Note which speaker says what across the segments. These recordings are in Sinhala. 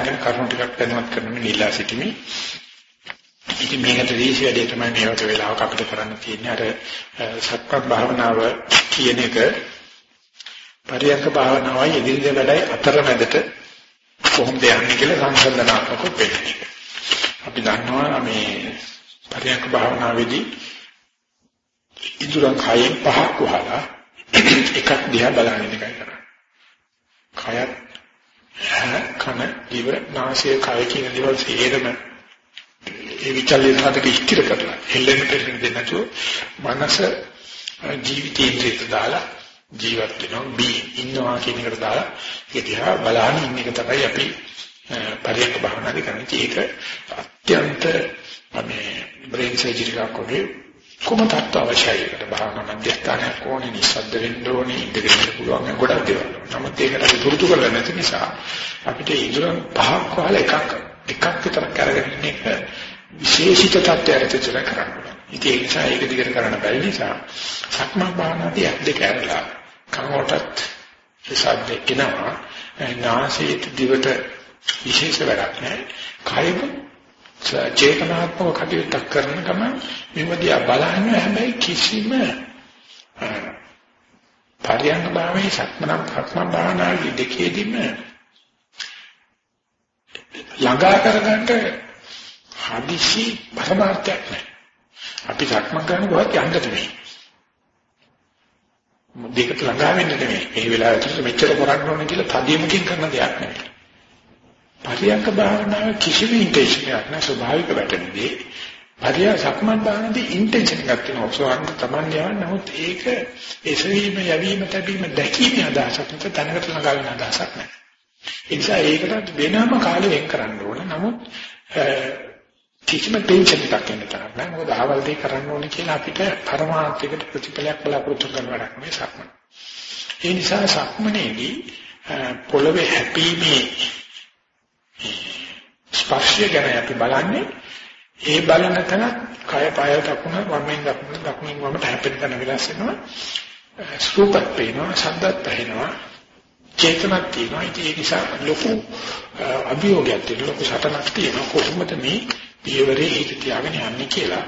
Speaker 1: සක්මන් භාවනා කරන කරුණු ටිකක් දැනුවත් කරන්න ඉල්ලා සිටිමි. ඉතින් මේකට දීශ වැඩේ තමයි මේ වගේ වෙලාවක අපිට කරන්න තියෙන්නේ අර සක්මන් භාවනාව කියන එක පරියන්ක භාවනාවයි එදිනෙදා වැඩයි අතරමැදට කොහොමද යන්නේ කියලා සංසන්දනාත්මකව වෙන්නේ. අපි දන්නවා මේ පරියන්ක භාවනාවේදී ඉදුරන් කයෙන් පහක් වහලා එකක් දිහා බලන එකයි කරන්නේ. කයත් කන දිව නාසය කය කියන දේවල් සියරම ඒ විචල්්‍ය සාධක ඉස්තිර කරලා හෙල්ලෙන්න දෙන්න දෙන්නතු මනස ජීවිතේන්ද්‍රයට දාලා ජීවත් වෙනවා. බී ඉන්නවා කියන එකට දාලා ඒක දිහා බලන ඉන්න එක තමයි අපි පරියන්ක භාවනාදී කරන්නේ. ඒක අත්‍යන්ත මේ බ්‍රේන් සර්ජරි එකක් වගේ කොහොමද අවශ්‍යයි ඒකට භාවනා මධ්‍යස්ථානයක් ඕනේ නිස්සද්ද වෙන්න ඕනේ ඉඳගෙන ඉන්න පුළුවන් ගොඩක් දේවල්. නමුත් ඒකට අපි පුරුදු කරලා නැති නිසා අපිට ඉදරන් පහක් වහල එකක් එකක් විතර කරගෙන ඉන්න එක විශේෂිත තත්ත්වයකට චර කරන්න. ඉතින් ඒ නිසා ඒක දිගට කරන්න බැරි නිසා සක්මන් භාවනාදී අත් දෙක ඇරලා කනකොටත් සද්ද එනවා නාසයේ දිවට විශේෂ වැඩක් නැහැ. කයෙම චේතනාත්මක කටයුත්තක් කරන ගමන් මෙවදියා බලන්න හැබැයි කිසිම පරියංග භාවයේ සක්මන සක්මන් භාවනාවේ දෙකේදීම ළඟා කරගන්න හදිසි පරමාර්ථයක් නැහැ. අපි සක්මන් කරන කොහොමද යන්න දෙන්නේ. දෙකට ළඟා වෙන්න නෙමෙයි. මේ වෙලාවට මෙච්චර කරන්න ඕනේ කියලා තදියමකින් කරන දෙයක් නෙමෙයි. පරියංග භාවනාවේ කිසිම ඉන්ටෙන්ෂන් එකක් නැහැ ස්වභාවික වැටෙන්නේ. පරිය සක්මන් භාවනාවේ ඉන්ටෙන්ෂන් එකක් තියෙනවා. ඔසවන්න තමයි යවන්න. නමුත් ඒක එසවීම යැවීම තැබීම දැකීමේ අදහසක් නැත්නම් තැනකට ළඟා වෙන අදහසක් නැහැ. ඒ නිසා ඒකට වෙනම කාලෙ වෙන් කරන්න ඕන. නමුත් කිසිම ටෙන්ෂන් එකක් එන්න තරම් නෑ. මොකද ආවල් දෙය කරන්න ඕනේ කියලා අපිට පරමාර්ථයකට ප්‍රතිඵලයක් බලාපොරොත්තු කරන වැඩක් නෙවෙයි සක්මන. ඒ නිසා සක්මනේදී පොළවේ හැපීමේ ස්පර්ශය ගැන අපි බලන්නේ ඒ බලන තැන කය පය දකුණ වමෙන් දකුණ දකුණින් වමට හැපෙන තැන වෙනස් වෙනවා. ස්රූපත් පේනවා, ශබ්දත් ඇහෙනවා, චේතනක් තියෙනවා. ඉතින් ඒ නිසා ලොකු අභියෝගයක් තියෙනවා. ලොකු සටනක් තියෙනවා. කොහොමද මේ පියවරේ හිත තියාගෙන යන්නේ කියලා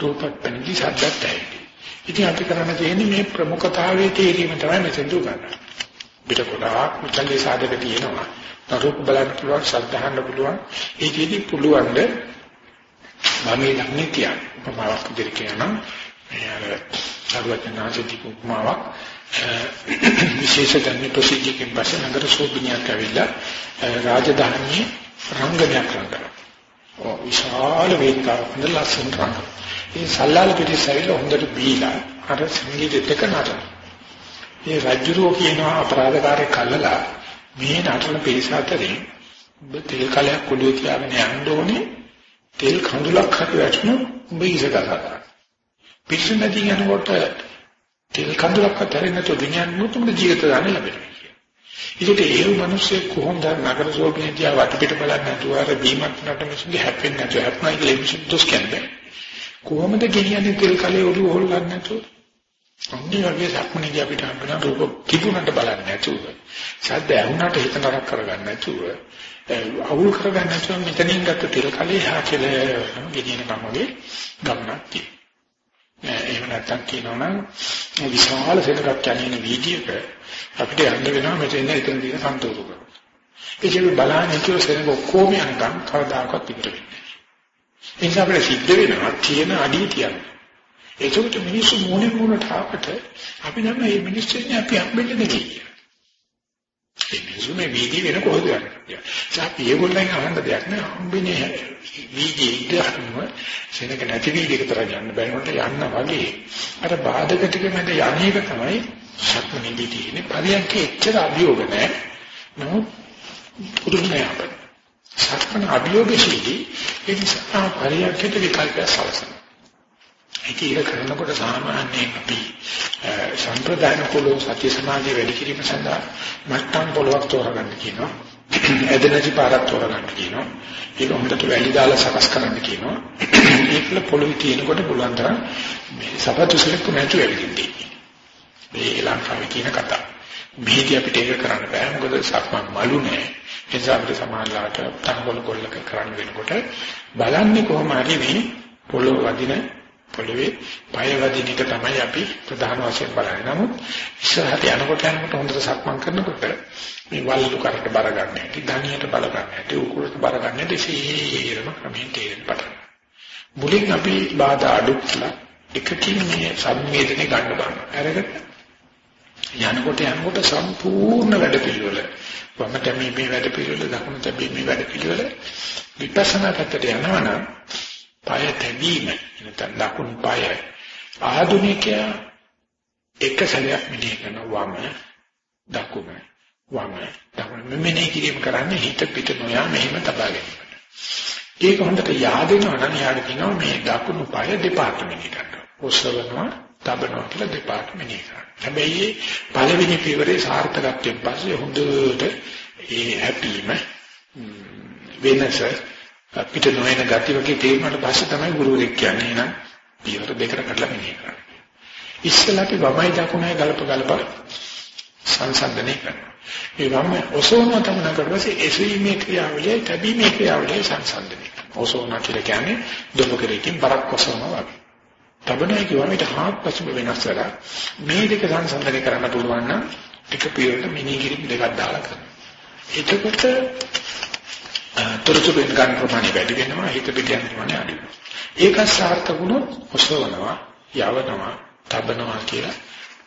Speaker 1: රූපත් පැනදි ශබ්දත් ඇහෙන්නේ. ඉතින් අපි කරන්න තියෙන්නේ මේ ප්‍රමුඛතාවයේ තේරීම තමයි මෙතෙන් දුකන්නේ. පිට කොටක් මුචල්ලේ සාධක තියෙනවා. රූප බලන්න පුළුවන්, ශබ්ද අහන්න පුළුවන්. ඒකෙදි පුළුවන් ද මමේ ධර්මයේ තියන්න. උපමාවක් විදිහට කියනවා. මේ අර සර්වඥාන්සේ උපමාවක් විශේෂ ධර්ම ප්‍රසිද්ධියකින් පස්සේ නගර සෝබිනියක් ඇවිල්ලා රාජධානියේ රංගනයක් කරනවා. ඔව් විශාල වේදිකාවක් හොඳ ලස්සන රංගන. ඒ සල්ලාල පිටිසයිල හොඳට බීලා අර සංගීතෙත් එක නටන. මේ රජුරෝ කියනවා අපරාධකාරයෙක් කල්ලලා මේ නටන පිරිස අතරින් ඔබ තෙල් කලයක් කුඩුවේ තියාගෙන යන්න ඕනේ තෙල් කඳුලක් හරි වැටුණු ඔබ ඉසගත. පිස්සු නැති යනකොට තෙල් කඳුලක් අතරින් නැතුව ගෙනියන්න උතුම් ජීවිත දාන්න ලැබෙනවා. ඒකට ඒ මිනිස්සේ කොහොමද නගර සෝපිනිය වටපිට බලන්නේ නැතුව අර බීමක් නට මිනිස්සුගේ හැප්පෙන්නේ නැතුව හැප්පුණා කියලා මිනිස්සු දොස් කියන්නේ. කොහොමද ගෙනියන්නේ තෙල් කලේ ඔළුව හොල්ලන්නේ නැතුව? අන්නේ වගේ සක්මනේදී අපිට හම්බෙන රූප කිපුණට බලන්නේ නැතුව, ශබ්ද ඇහුණට හිත නරක කරගන්න නැතුව, අවුල් කරගන්න නැතුව මෙතනින් ගත්ත තෙල් කලේ හා කියලා ගෙනියන කම වගේ ගමනක් තියෙනවා. එහෙම නැත්තම් කියනවනම් විශාල සෙනගක් යන්නේ වීදියේක අපිට යන්න වෙනවා මෙතන එතන තියෙන සන්තෝෂක. ඒක බලන්නේ කියලා සෙනග ඔක්කොම යනකම් කවදාකවත් ඉවර වෙන්නේ නැහැ. ඒ නිසා අපිට සිද්ධ වෙනවා තියෙන අඩිය කියන්නේ. ඒකට මිනිස්සු මොනේ මොනට ආපට අපි නම් මේ මිනිස්සුන්ගේ අපි හම්බෙන්න දෙන්නේ. ඒ මිනිස්සු මේ වීදි වෙන කොහෙද යන්නේ? අපි ඒගොල්ලන් අහන්න දෙයක් නෑ. හම්බෙන්නේ වීදි ඉඳහම සෙනක නැති වීදි එක තරම් යන්න බැරිවට යන්න වගේ. අර බාධක ටික මැද යන්නේක තමයි සක්මණේදී තියෙන්නේ. පරියන්කේ එච්චර අභියෝග නෑ. නමුත් පුදුමයි අපිට. සක්මණ අභියෝගශීලී. ඒ නිසා පරියන්කේට විකල්පය සලසන ඒක ඉර කරනකොට සාමාන්‍යයෙන් අපි සම්ප්‍රදාන කුලෝ සත්‍ය සමාධිය වැඩි කිරීම සඳහා මට්ටම් පොළවක් තෝරගන්න කියනවා. එදෙනදි පාරක් තෝරගන්න කියනවා. ඒක හොඳට වැලි දාලා සකස් කරන්න කියනවා. ඒකල පොළොවේ තියෙනකොට පුළුවන් තරම් මේ සපතු සිලක් නැතුව ඇවිදින්නේ. මේ ලංකාවේ කියන කතාව. මේදී අපිට ඒක කරන්න බෑ. මොකද සක්මන් මලු නෑ. ඒ නිසා අපිට සමාජලාට තනකොළ කොල්ලක කරන්න වෙනකොට බලන්නේ කොහොම හරි මේ පොළොව වදින පොළවේ පය වදින එක තමයි අපි ප්‍රධාන වශයෙන් බලන්නේ. නමුත් ඉස්සරහට යනකොට යනකොට හොඳට සක්මන් කරනකොට මේ වල්ලු කරට බර ගන්න හැටි, ධනියට බල ගන්න හැටි, උකුලට බර ගන්න හැටි සීරම ක්‍රමයෙන් තේරෙන්න පටන් මුලින් අපි බාධා අඩු කළා. එකකින් මේ සම්මේදනේ ගන්න බලනවා. අරගෙන යනකොට යනකොට සම්පූර්ණ වැඩ පිළිවෙල වමට මේ මේ වැඩ පිළිවෙල දකුණට මේ වැඩ පිළිවෙල විපස්සනා පැත්තට යනවනම් পাය තැබීම නැත්නම් දකුණු පාය ආධුනිකයා එක සැරයක් මෙහෙය කරන වම දකුණ වම දකුණ මෙනෙහි කිරීම කරන්නේ හිත පිට නොයා මෙහෙම තබා ගැනීමට. ඒක හොඳට yaadෙනවා නම් යාට කියනවා මේ දකුණු පාය දෙපාර්තමෙන්ට් එකට. ඔසවනවා තබනවා කියලා දෙපාර්තමෙන්ට් එකට. හැබැයි පළවෙනි පියවරේ සාර්ථකත්වයෙන් පස්සේ හොඳට ඒ හැපීම වෙනස අපිට නොවන gati වගේ තේරුණාට පස්සේ තමයි ගුරුවරයෙක් කියන්නේ එහෙනම් පියවර දෙකට කඩලා මෙහෙය කරන්නේ. ඉස්සෙල්ලා අපි වමයි දකුණයි ගලප ගලප සංසන්දනය කරනවා. ඒ වම ඔසෝන තමයි කරවසේ එසීමේ ක්‍රියාවලිය තැබීමේ ක්‍රියාවලිය සංසන්දනය. ඔසෝන කියලා කියන්නේ දොබකරකින් බරක් ඔසවනවා වගේ. තබනයි කියවම ඊට හාත්පසුම වෙනස් වෙලා මේ දෙක සංසන්දනය කරන්න පුළුවන් නම් එක පියවරට මිනි කිරිම් දෙකක් දාලා කරනවා. එතකොට තොරතුරු වෙන ගන්න ප්‍රමාණය වැඩි වෙනවා හිත පිට යන ප්‍රමාණය අඩු වෙනවා. ඒක සාර්ථක වුණොත් ඔසවනවා, යවනවා, තබනවා කියලා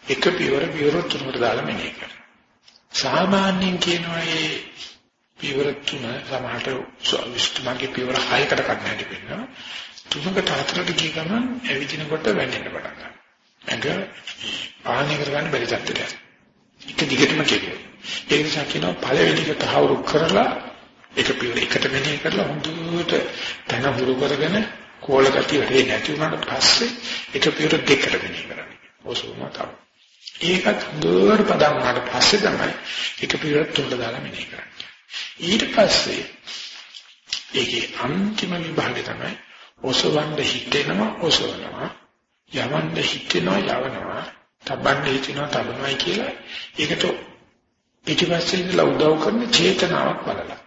Speaker 1: එක පියවර පියවර තුනකට දාලා මෙනෙහි කරනවා. සාමාන්‍යයෙන් කියනවා මේ පියවර තුන සමහරට විශ්තුමගේ පියවර 6කට කඩන හැටි වෙනවා. තුනකට හතරට ගිය ගමන් ඇවිදිනකොට වැටෙන්න පටන් ගන්නවා. ඒක ආහනය කරගන්න බැරි තත්ත්වයක්. එක දිගටම කියනවා. ඒ නිසා කියනවා පළවෙනි එක තහවුරු කරලා ඒක පිළිවෙල එකට මෙනෙහි කරලා හොඳට තන හුරු කරගෙන කෝල ගතිය වැඩි නැති වුණාට පස්සේ ඒක පිළිවෙල දෙකට මෙනෙහි කරන්නේ. ඔසවම තමයි. ඒකත් දුර පදම් වුණාට පස්සේ තමයි ඒක පිළිවෙල තුනට දාලා මෙනෙහි කරන්නේ. ඊට පස්සේ ඒකේ අන්තිම විභාගය තමයි ඔසවන්න හිතෙනවා ඔසවනවා යවන්න හිතෙනවා යවනවා තබන්න හිතෙනවා තබනවායි කියලා ඒකට පිටිපස්සේ ඉඳලා උදව් කරන චේතනාවක් බලලා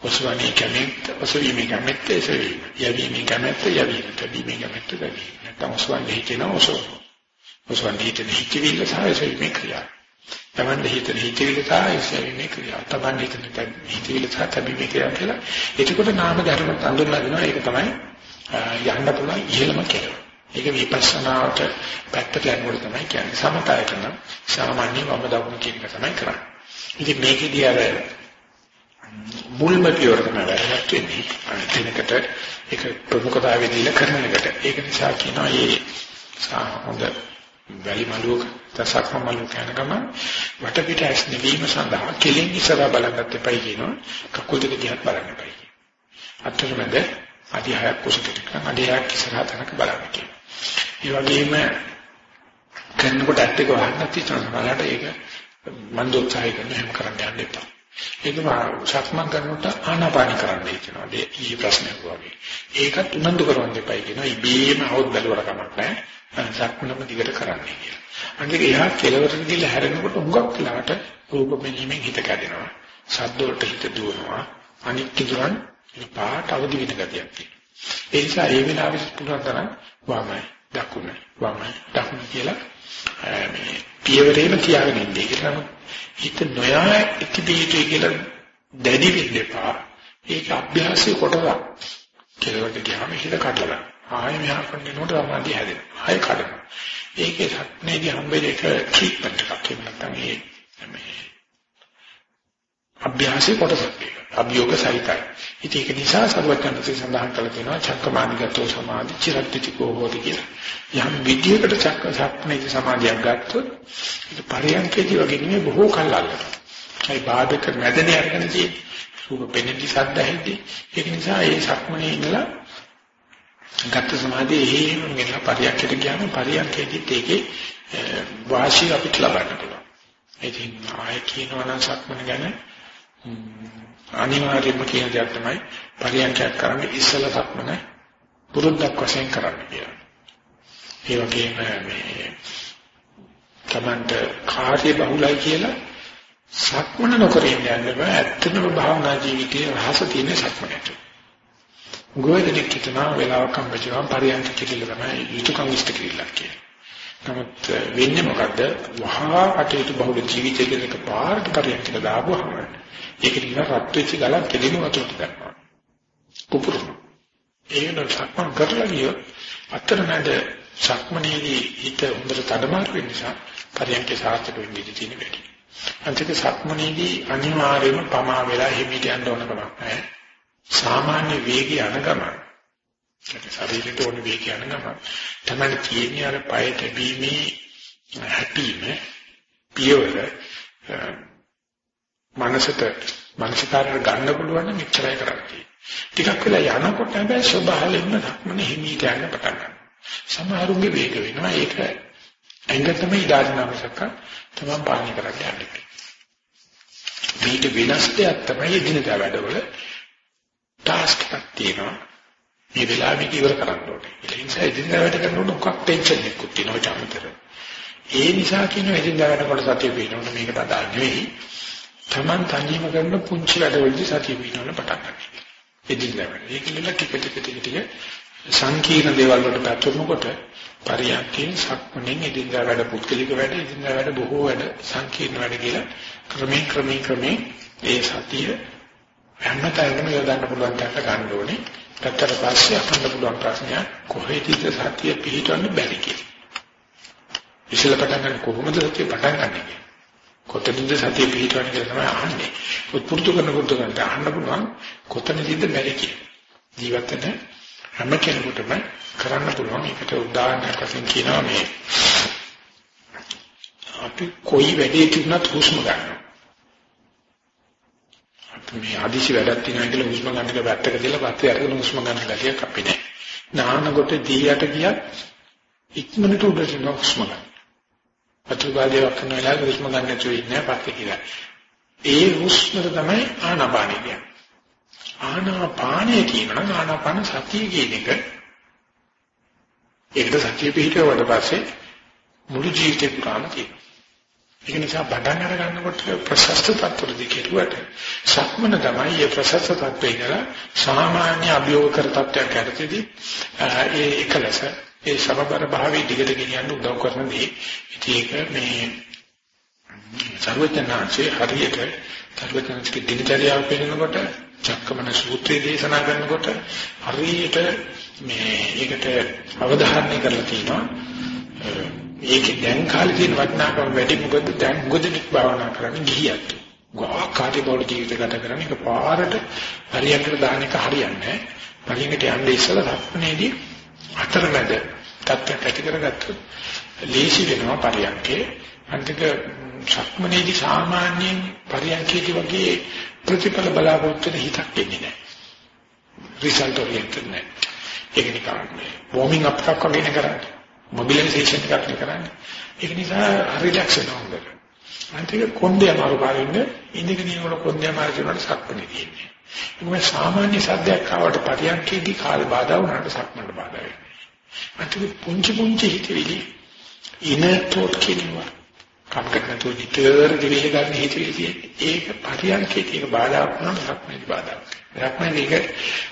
Speaker 1: ඔසවන්නේ කැමෙත් ඔසවීමේ කැමැත්ත එසවීම. යැවීමේ කැමැත්ත යැවීම. තැබීමේ කැමැත්ත තැබීම. නැත්නම් ඔසවන්නේ හිතෙන ඔසව. ඔසවන්නේ හිතෙන හිතවිල්ල සහ එසවීමේ ක්‍රියාව. තමන්ගේ හිතෙන හිතවිල්ල සහ එසවීමේ ක්‍රියාව. තමන්ගේ හිතෙන හිතවිල්ල සහ තැබීමේ ක්‍රියාව කියලා. එතකොට නාම ධර්ම හඳුන්වලා දෙනවා. ඒක තමයි යන්න පුළුවන් ඉහළම කෙලව. ඒක විපස්සනාවට පැත්තට යනකොට තමයි කියන්නේ. සමතයට නම් සාමාන්‍ය වම දකුණ කියන එක තමයි කරන්නේ. ඉතින් මේකෙදී අර මුල්ම පියවර තමයි වැරද්දක් වෙන්නේ. අනිත් ඒක ප්‍රමුඛතාවය දීලා කරන එකට. ඒක නිසා කියනවා මේ හොඳ වැලි මලුවක තසක් මලුවක යන ගම වටපිට ඇස් නිවීම සඳහා කෙලින් ඉස්සරහ බලන්නත් එපයි කියනවා. කකුල් දෙක දිහා බලන්න එපයි. අතරමැද අධ්‍යයයක් කුසකට අධ්‍යයයක් ඉස්සරහ තනක බලන්න කියනවා. ඒ වගේම කරනකොට ඇත්තක වහන්න තියෙනවා. බලන්න ඒක මන් දොස්සයි කරන හැම කරන්න යන්න එපා. ඒකම සක්මන් කරනකොට ආනාපාන කරන්න හිතනවා. ඒ ඊ ප්‍රශ්නයක් වගේ. ඒකත් උනන්දු කරවන්න එපයි කියනවා. ඉබේම આવොත් බැලුවර කමක් නැහැ. සක්මනම දිගට කරන්න කියලා. අනිත් එහා කෙලවරට ගිහලා හැරෙනකොට හුඟක් වෙලාවට රූප මෙනීමෙන් හිත කැඩෙනවා. ශබ්ද වලට හිත දුවනවා. අනිත් කිදුරන් පාට අවදි වෙන ගතියක් තියෙනවා. ඒ නිසා ඒ වෙලාවෙත් පුළුවන් තරම් වමයි දකුණ වමයි දකුණ කියලා මේ පියවරේම තියාගෙන ඉන්නේ. ඒක නම් හිත නොයා ඉතිබී යුතුයි කියලා දැඩි වෙන්න එපා. ඒක අභ්‍යාසයේ කොටසක්. කෙලවට ගියාම හිත කඩලා. ආයෙ මෙහා කරනකොට සමාධිය හැදෙනවා. ආයෙ කඩනවා. ඒකේ සක්නේදී හම්බෙන්නේ එක ට්‍රීට්මන්ට් එකක්. ඒක නැත්නම් ඒ මේ අභ්‍යාසයේ කොටසක් ඒක. අභියෝග සහිතයි. ඉතින් ඒක නිසා සර්වඥාන්සේ සඳහන් කළ තියෙනවා චක්කමානිගතෝ සමාධි චිරත්‍තිකෝ හෝති කියලා. යම් විද්‍යයකට චක්ක සක්නේ සමාධියක් ගත්තොත් ඒක පරියන්කේදී වගේ නෙමෙයි බොහෝ කල් අල්ලනවා. ඒ බාධක මැදනේ අරගෙන තියෙන්නේ. සූප පෙනෙද්දි සද්ද ඇහෙද්දි. ඒක නිසා ඒ සක්මනේ ඉඳලා ගත්ත සමාධිය එහෙම ගෙන පරියන්කේට ගියාම පරියන්කේදීත් ඒකේ වාසිය අපිට ලබන්න පුළුවන්. ඉතින් ආයෙ කියනවා නම් සක්මන ගැන අනිවාර්යයෙන්ම කියන දේ තමයි පරියන්කයක් කරන්න ඉස්සලා සක්මන පුරුද්දක් වශයෙන් කරන්න කියලා. ඒ වගේම මේ තමන්ට කාර්ය බහුලයි කියලා සක්මන නොකර ඉන්න බෑ. ඇත්තටම භාවනා ජීවිතයේ රහස තියෙන සක්මනට. ගොඩනෙක් හිටනවා වෙලාවක් හම්බෙච්චාම පරියන්ක කිරිල්ල තමයි යුතුයකම් ඉෂ්ට කිරිල්ලක් කියන්නේ. නමුත් වෙන්නේ මොකද්ද? වහා කටයුතු බහුල ජීවිතයක පාරට පරියන්ක දාපුවාම ඒක නිකන් රත් වෙච්ච ගලක් කෙලිම වතුරට ගන්නවා. පුපුරන. ඒන සක්මන් කරලා ගියොත් අතරමැද සක්මනේදී හිත හොඳට තඩමාරු වෙන නිසා පරියන්කේ සාර්ථක වෙන්නේ තියෙන වැඩි. අන්තික සක්මනේදී අනිවාර්යයෙන්ම පමා වෙලා හිමිට යන්න ඕන කමක් නැහැ. සාමාන්‍ය වේගය යන ගමන් ශරීරයට ඕන වේගය යන ගමන් තමයි තියෙන්නේ අර පය තැබීමේ හැපීම පියවර මනසට මනසකාරයට ගන්න පුළුවන් නම් එච්චරයි කරන්නේ. ටිකක් වෙලා යනකොට හැබැයි ස්වභාවයෙන්ම ධක්මන හිමීට යන්න පටන් ගන්නවා. සමහරුන්ගේ වේග වෙනවා. ඒක ඇඟ තමයි ඉදාරිනාමසක තමයි පාලනය කරන්න යන්නේ. මේක වෙනස් දෙයක් තමයි දිනදා වැඩවල ටාස්ක් එකක් තියෙනවා. මේ වෙලාවෙක ඉවර කරන්න ඕනේ. ඒ නිසා දිනදා වැඩ කරනකොට මොකක් ටෙන්ෂන් එකක් තියෙනවා චාමතර. ඒ නිසා කියන එදිනදා වැඩවල සතිය පිටවෙන්න මේකට අදාළ නෙවෙයි. Taman තනියම කරන පුංචි වැඩවලදී සතිය පිටවන්න පටන් ගන්නවා. එදිනෙදා වැඩ. ඒකෙල්ල ටික ටික ටික ටික සංකීර්ණ දේවල් වලට පැතුනකොට පරියන්කේ සක්මණෙන් එදිනෙදා වැඩ පුත්කලික වැඩ එදිනෙදා වැඩ බොහෝ වැඩ සංකීර්ණ වැඩ කියලා ක්‍රමයෙන් ක්‍රමයෙන් ක්‍රමයෙන් ඒ සතිය හැමතැනම යොදන්න පුළුවන් තැනට ගන්න ඕනේ. පැත්තට පස්සේ අහන්න පුළුවන් ප්‍රශ්නයක් කොහෙදද සතිය පිහිටවන්න බැරි කියලා. ඉස්සෙල්ල පටන් ගන්න කොහොමද සතිය පටන් ගන්නේ? කොතනද සතිය පිහිටවන්නේ කියලා තමයි අහන්නේ. පුරුදු කරන පුරුදු කරනට අහන්න පුළුවන් කොතනදද බැරි කියලා. ජීවිත වෙන හැම කෙනෙකුටම කරන්න පුළුවන්. ඒකට උදාහරණයක් වශයෙන් කියනවා මේ අපි කොයි වැඩේ තිබුණත් හුස්ම ගන්නවා. අපි මේ ආදිසි වැඩක් තියෙනවා කියලා හුස්ම ගන්න එක වැත්තක දාලා පස්සේ අරගෙන හුස්ම ගන්න ගැටියක් අපි නැහැ. නාන කොට දීයට ගියත් ඉක්මනට උඩට හුස්ම ගන්න. අතුගාලියක් කරන වෙලාවේ හුස්ම ගන්න නැතුව ඉන්නේ පස්සේ කියලා. ඒ හුස්මද තමයි ආනාපානිය කියන්නේ. ආනාපානිය කියනවා ආනාපාන සතිය කියන එක. ඒකට සතිය පිහිටවුවට පස්සේ මුළු ජීවිතේ පුරාම තියෙනවා. ඒක නිසා බඩන් අර ගන්නකොට ප්‍රශස්ත තත්ත්වෙදි කෙරුවට සක්මන තමයි මේ ප්‍රශස්ත තත්ත්වේ ඉඳලා සාමාන්‍ය අභියෝග කර තත්ත්වයක් යටතේදී ඒ එකලස ඒ සමබර භාවයේ දිගට ගෙනියන්න උදව් කරන දේ. ඉතින් ඒක මේ සර්වඥාන්සේ හරියට සර්වඥාන්සේ දිනචරියාව පෙන්නකොට චක්කමන සූත්‍රය දේශනා කරනකොට හරියට මේ ඒකට අවධාරණය කරලා තියෙනවා. ඒකේ දැන් කාලේ තියෙන වටිනාකම වැඩි මොකද දැන් මොකදනික් භාවනා කරන්නේ ගිහියත්. ගා කාටි බෝල ජීවිත ගත කරන්නේ ඒක පාරට හරියට දාන එක හරියන්නේ නැහැ. පරිංගට යන්නේ ඉස්සලා ධර්මනේදී අතරමැද තත්ත්වයක් ඇති කරගත්තොත් ලේසි වෙනවා පරියන්කේ අන්තික සක්මනේදී සාමාන්‍යයෙන් පරියන්කේදී වගේ ප්‍රතිඵල බලාපොරොත්තු වෙන හිතක් එන්නේ නැහැ රිසල්ට් ඔරියන්ටඩ් නැහැ ඒක නිකන් වෝමින් අප් එකක් වගේ කරන්නේ මොබිලයිසේෂන් එකක් කරන්නේ. ඒක නිසා රිලැක්ස් වෙනවා හොඳට අන්තික කොන්දේ අමාරු කාරින්න ඉඳගෙන ඉන්නකොට කොන්දේ අමාරු කරනකොට සක්මනේ තියෙන්නේ. ඒක සාමාන්‍ය සද්දයක් ආවට පරියන්කේදී කාල බාධා වුණාට සක්මන්ට බාධා වෙනවා අතුරු පුංචි පුංචි හිතවිලි. ඉනතෝත් කියනවා. කම්කටන තෝ නිතර දෙවිල ගන්න හිතවිලි තියෙන්නේ. ඒක පරියන්කේට ඒක බාධා වුණාම සක්මනේ බාධා රක්මනේ ඒක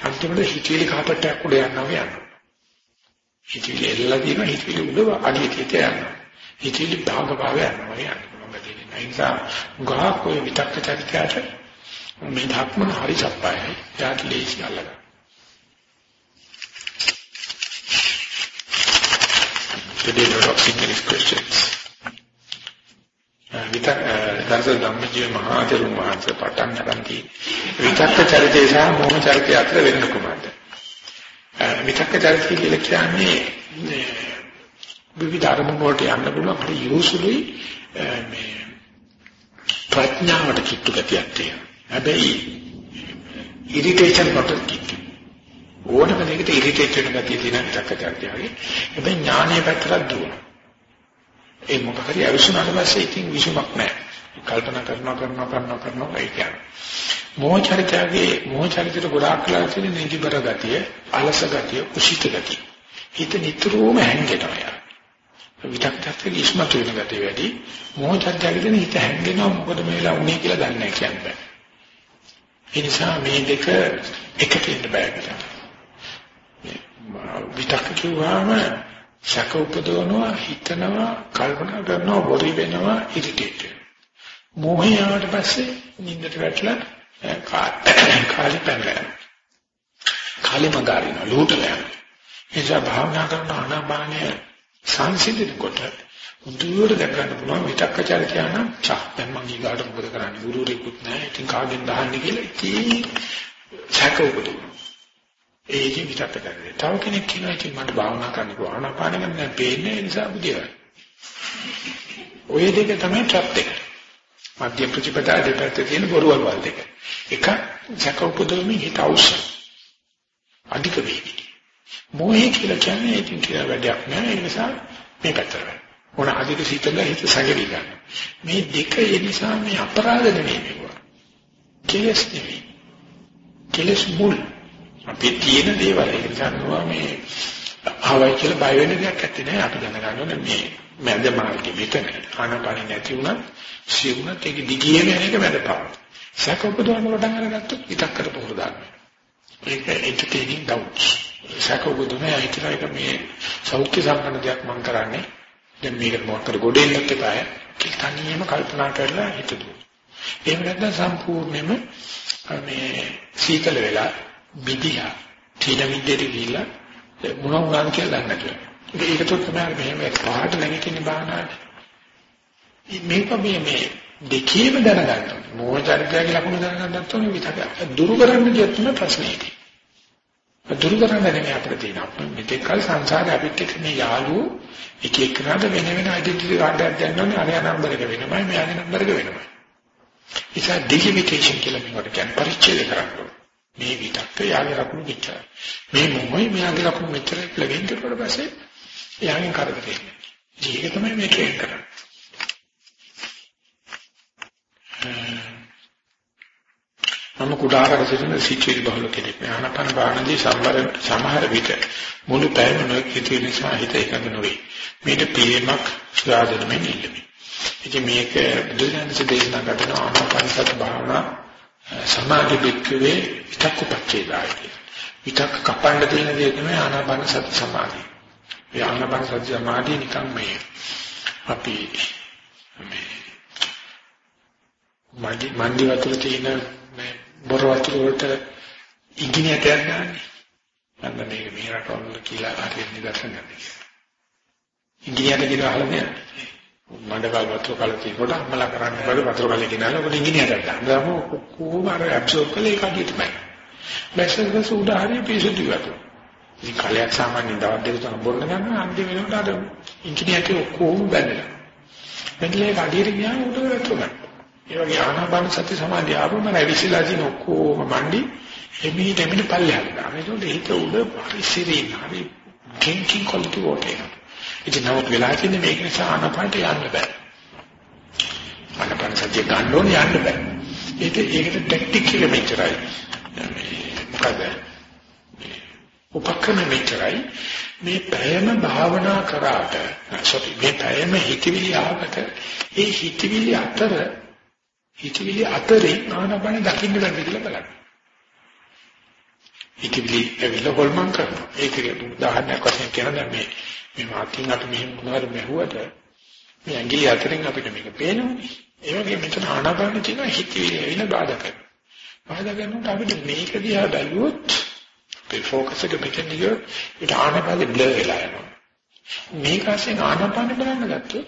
Speaker 1: අන්තිමට හිතවිලි කාපටයක් උඩ යනවා යනවා. හිතවිලි එල්ලලා තියෙනවා හිතවිලි උඩ අඩියට යනවා හිතවිලි භාග භාග යනවා යනවා මොකද ඒ නිසා ගාක් ඔය විතක්ක චරිතයට මේ ධක්මන හරි සප්පායයි. යාට ලේසි අල්ලගන්න. Today there are many questions. Uh, විතක් uh, Darsha ධම්මජීව මහා තෙරුන් වහන්සේ පටන් ගන්නදී විතක්ක චරිතය සහ මොහ චරිතය අතර වෙන්න කොහොමද? විතක්ක චරිතය කියලා කියන්නේ විවිධ අරමුණු වලට යන්න පුළුවන් හරි යොසුලුයි මේ ප්‍රඥාවට කිට්ටු ගතියක් තියෙනවා. හැබැයි ඉරිටේෂන් කොට කිට්ටු. ඕනම දෙයකට ඉරිටේට් වෙන ගතිය තියෙන විතක්ක චරිතය වගේ. හැබැයි ඥානීය පැත්තට දුවනවා. ඒ මොකක් හරි අවිසුනාට පස්සේ ඉතින් විසුමක් නැහැ. කල්පනා කරනවා කරනවා කරනවා කරනවා ඒ කියන්නේ. මොහ චරිතයගේ මොහ චරිතයට ගොඩාක් කලක් තියෙන නිදිබර ගතිය, අලස ගතිය, කුසිත ගතිය. හිත නිතරම හැංගෙනවා යා. විතක්කත් ඉස්මතු වෙන ගතිය වැඩි. මොහ චරිතයගේ හිත හැංගෙනවා මොකද මේ වෙලාව උනේ කියලා දන්නේ නැහැ කියන්නේ. ඒ නිසා මේ දෙක එකට ඉන්න බෑ කියලා. විතක්ක කිව්වම සැක උපදවනවා හිතනවා කල්පනා කරනවා වොරි වෙනවා ඉරිටේට් වෙනවා මොහේ ආවට පස්සේ නිින්දට වැටලා කාලි පැනලා කාලි මගාරින ලූටලා එනිසා භාවනා කරන ආනාපානය සංසිඳනකොට උදුවට දැක ගන්න පුළුවන් විතක්කචර කියන චා දැන් මම ඊගාට මොකද කරන්නේ ගුරුරෙකුත් නැහැ ඉතින් කාගෙන් දහන්නේ කියලා ඉතින් සැක උපදවනවා ඒකේ විතක්ක කරන්නේ. තව කෙනෙක් කියනවා ඉතින් මට භාවනා කරන්න පුළුවන්. ආනාපාන ගන්න නැහැ. පේන්නේ ඒ නිසා බුදියවයි. ඔය දෙක තමයි ට්‍රැප් එක. මධ්‍ය ප්‍රතිපදා දෙපැත්තේ තියෙන බොරුවල් වල දෙක. එක සැක උපදවමින් හිත අවශ්‍ය. අධික වේවි. මොහේ කියලා කියන්නේ ඉතින් කියලා වැඩක් නෑ. ඒ නිසා මේ පැත්තට වැඩ. මොන අධික සිතල හිත සැඟවි ගන්න. මේ දෙක ඒ නිසා මේ අපරාධ නෙමෙයි මේවා. කෙලස් නෙමෙයි. කෙලස් මුල්. අපි තියෙන දේවල් ඒක නිසා නෝ මේ ආවයි කියලා බය වෙන දෙයක් නැත්තේ නෑ අපි දැනගන්න ඕනේ මේ මැද මාර්ගෙ මෙතන. ආනපාන නැති වුණා සිවුණත් ඒක දිගියම යන එක මැද පාව සැක උපදවන්න පටන් අරගත්තොත් ඉතක් කරපු හොරදාන්න ඒක entertaining doubts සැක උපදවන අයිතිලා එක මේ සෞඛ්‍ය සම්පන්න දෙයක් මම කරන්නේ. දැන් මේකට මොකක් කර ගොඩෙන්නත් එපාය කියලා තනියම කල්පනා කරලා හිත දුවන. එහෙම නැත්නම් සම්පූර්ණයෙන්ම මේ සීතල වෙලා විදියා තීන විද්‍යට ගිහිල්ලා මොනවා වුණාද කියලා දන්නේ නැතුව. ඒක තමයි මෙහෙම පාට නැගිටින්න බාහනාවේ. මේක මේ මේ දෙකේම දැනගන්න ඕනේ. මොහොතරිකගේ ලකුණු දැනගන්නත් ඕනේ විතක. දුරු කරන්න කියත් තමයි ප්‍රශ්නේ. දුරු කරන්න නෙමෙයි අපිට තියෙන. අපිට මෙතෙක් කල සංසාරේ අපිට එක්ක මේ යාළුවෝ එක එකනට වෙන වෙන ඩෙන්ටිටි කාඩ් එකක් ගන්නවනේ අරයා නම්බර එක වෙනමයි මෙයාගේ නම්බර එක වෙනමයි. ඒක ඩිලිමිටේෂන් කියලා මේකට කියන්නේ පරිච්ඡේද කරන්න ඕනේ. මේ විතක්ක යාගේ ලකුණු මෙච්චරයි. මේ මොමයි මෙයාගේ ලකුණු මෙච්චරයි කියලා වෙන් කරලා පස්සේ යාගෙන් කරදරේ. ඒක තමයි මේ ට්‍රේන් කරන්නේ. මම කුඩාරක සිටින සිචිල් බහල කෙනෙක්. ආනපන බාහනදී සමහර සමහර විට මුළු පැයම නොයෙක් හිතේ නිසා හිත එකඟ නොවේ. මේක පිළිමක් සාධනෙමින් ඉල්ලමි. ඉතින් මේක බුදුසසුන දේශනා කරන ආනපන සත් භාවනා සමාධි බික්කවේ විතක්ක පච්චේදාය කියලා. විතක්ක කපන්න තියෙන දේ තමයි ආනාපාන සති සමාධිය. ඒ ආනාපාන සති සමාධිය නිකන් මේ අපි මේ මන්දි මන්දි වතුර තියෙන මේ බොර වතුර වලට ඉංගිනේට යන්නේ. මම මේක මේ රටවල කියලා හරියට නිදර්ශනයක්. ඉංගිනේට කියලා අහලා නෑ. මඩකල් වතුර කල තියෙනකොට අම්මලා කරන්න බෑ වතුර කලේ ගෙනාලා ඔකට ඉංගිනේරට දාන්න. දාම කොහොම අර ඇබ්සෝබ් කළේ ඒක අදිට බෑ. බැස්සක සූදාහරිය පිසුදු වතුර. ඉතින් කලයක් සාමාන්‍යයෙන් දවස් දෙක තුනක් බොන්න ගන්න අන්තිම වෙනකොට අර ඉංගිනේරට ඔක්කොම බැඳලා. බැඳලා ඒක අදියට ගියාම උඩ වතුර ගන්න. ඒ වගේ ආනාපාන සති සමාධිය ආවම රැවිසිලා දින ඔක්කොම මණ්ඩි එමි දෙමින පල්ලෙහාට දානවා. ඒකට හිත උඩ පරිසිරින් හරි drinking quality water. ඉතින් නමුත් වෙලා තියෙන්නේ මේක නිසා ආනපනට යන්න බෑ. ආනපන සතිය ගන්න ඕනේ යන්න බෑ. ඒක ඒකට ටැක්ටික් එක මෙච්චරයි. මොකද උපක්‍රම මෙච්චරයි මේ පැයම භාවනා කරාට සොටි මේ පැයම හිතවිලි ආවට ඒ හිතවිලි අතර හිතවිලි අතරේ ආනපන දකින්න බැරි කියලා බලන්න. හිතවිලි ඇවිල්ලා හොල්මන් කරනවා. ඒක උදාහරණයක් වශයෙන් කියනවා මේ මේ මාතින් අපි මෙහෙම මොනවාර මෙහුවට මේ ඇඟිලි අතරින් අපිට මේක පේනවනේ. ඒ වගේ මෙතන ආනාපාන තියෙන හිතේ එන බාධා කරනවා. පහදා ගන්නකොට අපිට මේක දිහා බැලුවොත් අපේ ફોකස් එක මෙතන ගියොත් ඒක ආනපානෙ බ්ලර් වෙලා යනවා. මේක අස්සෙන් ආනපානෙ බලන්න ගත්තොත්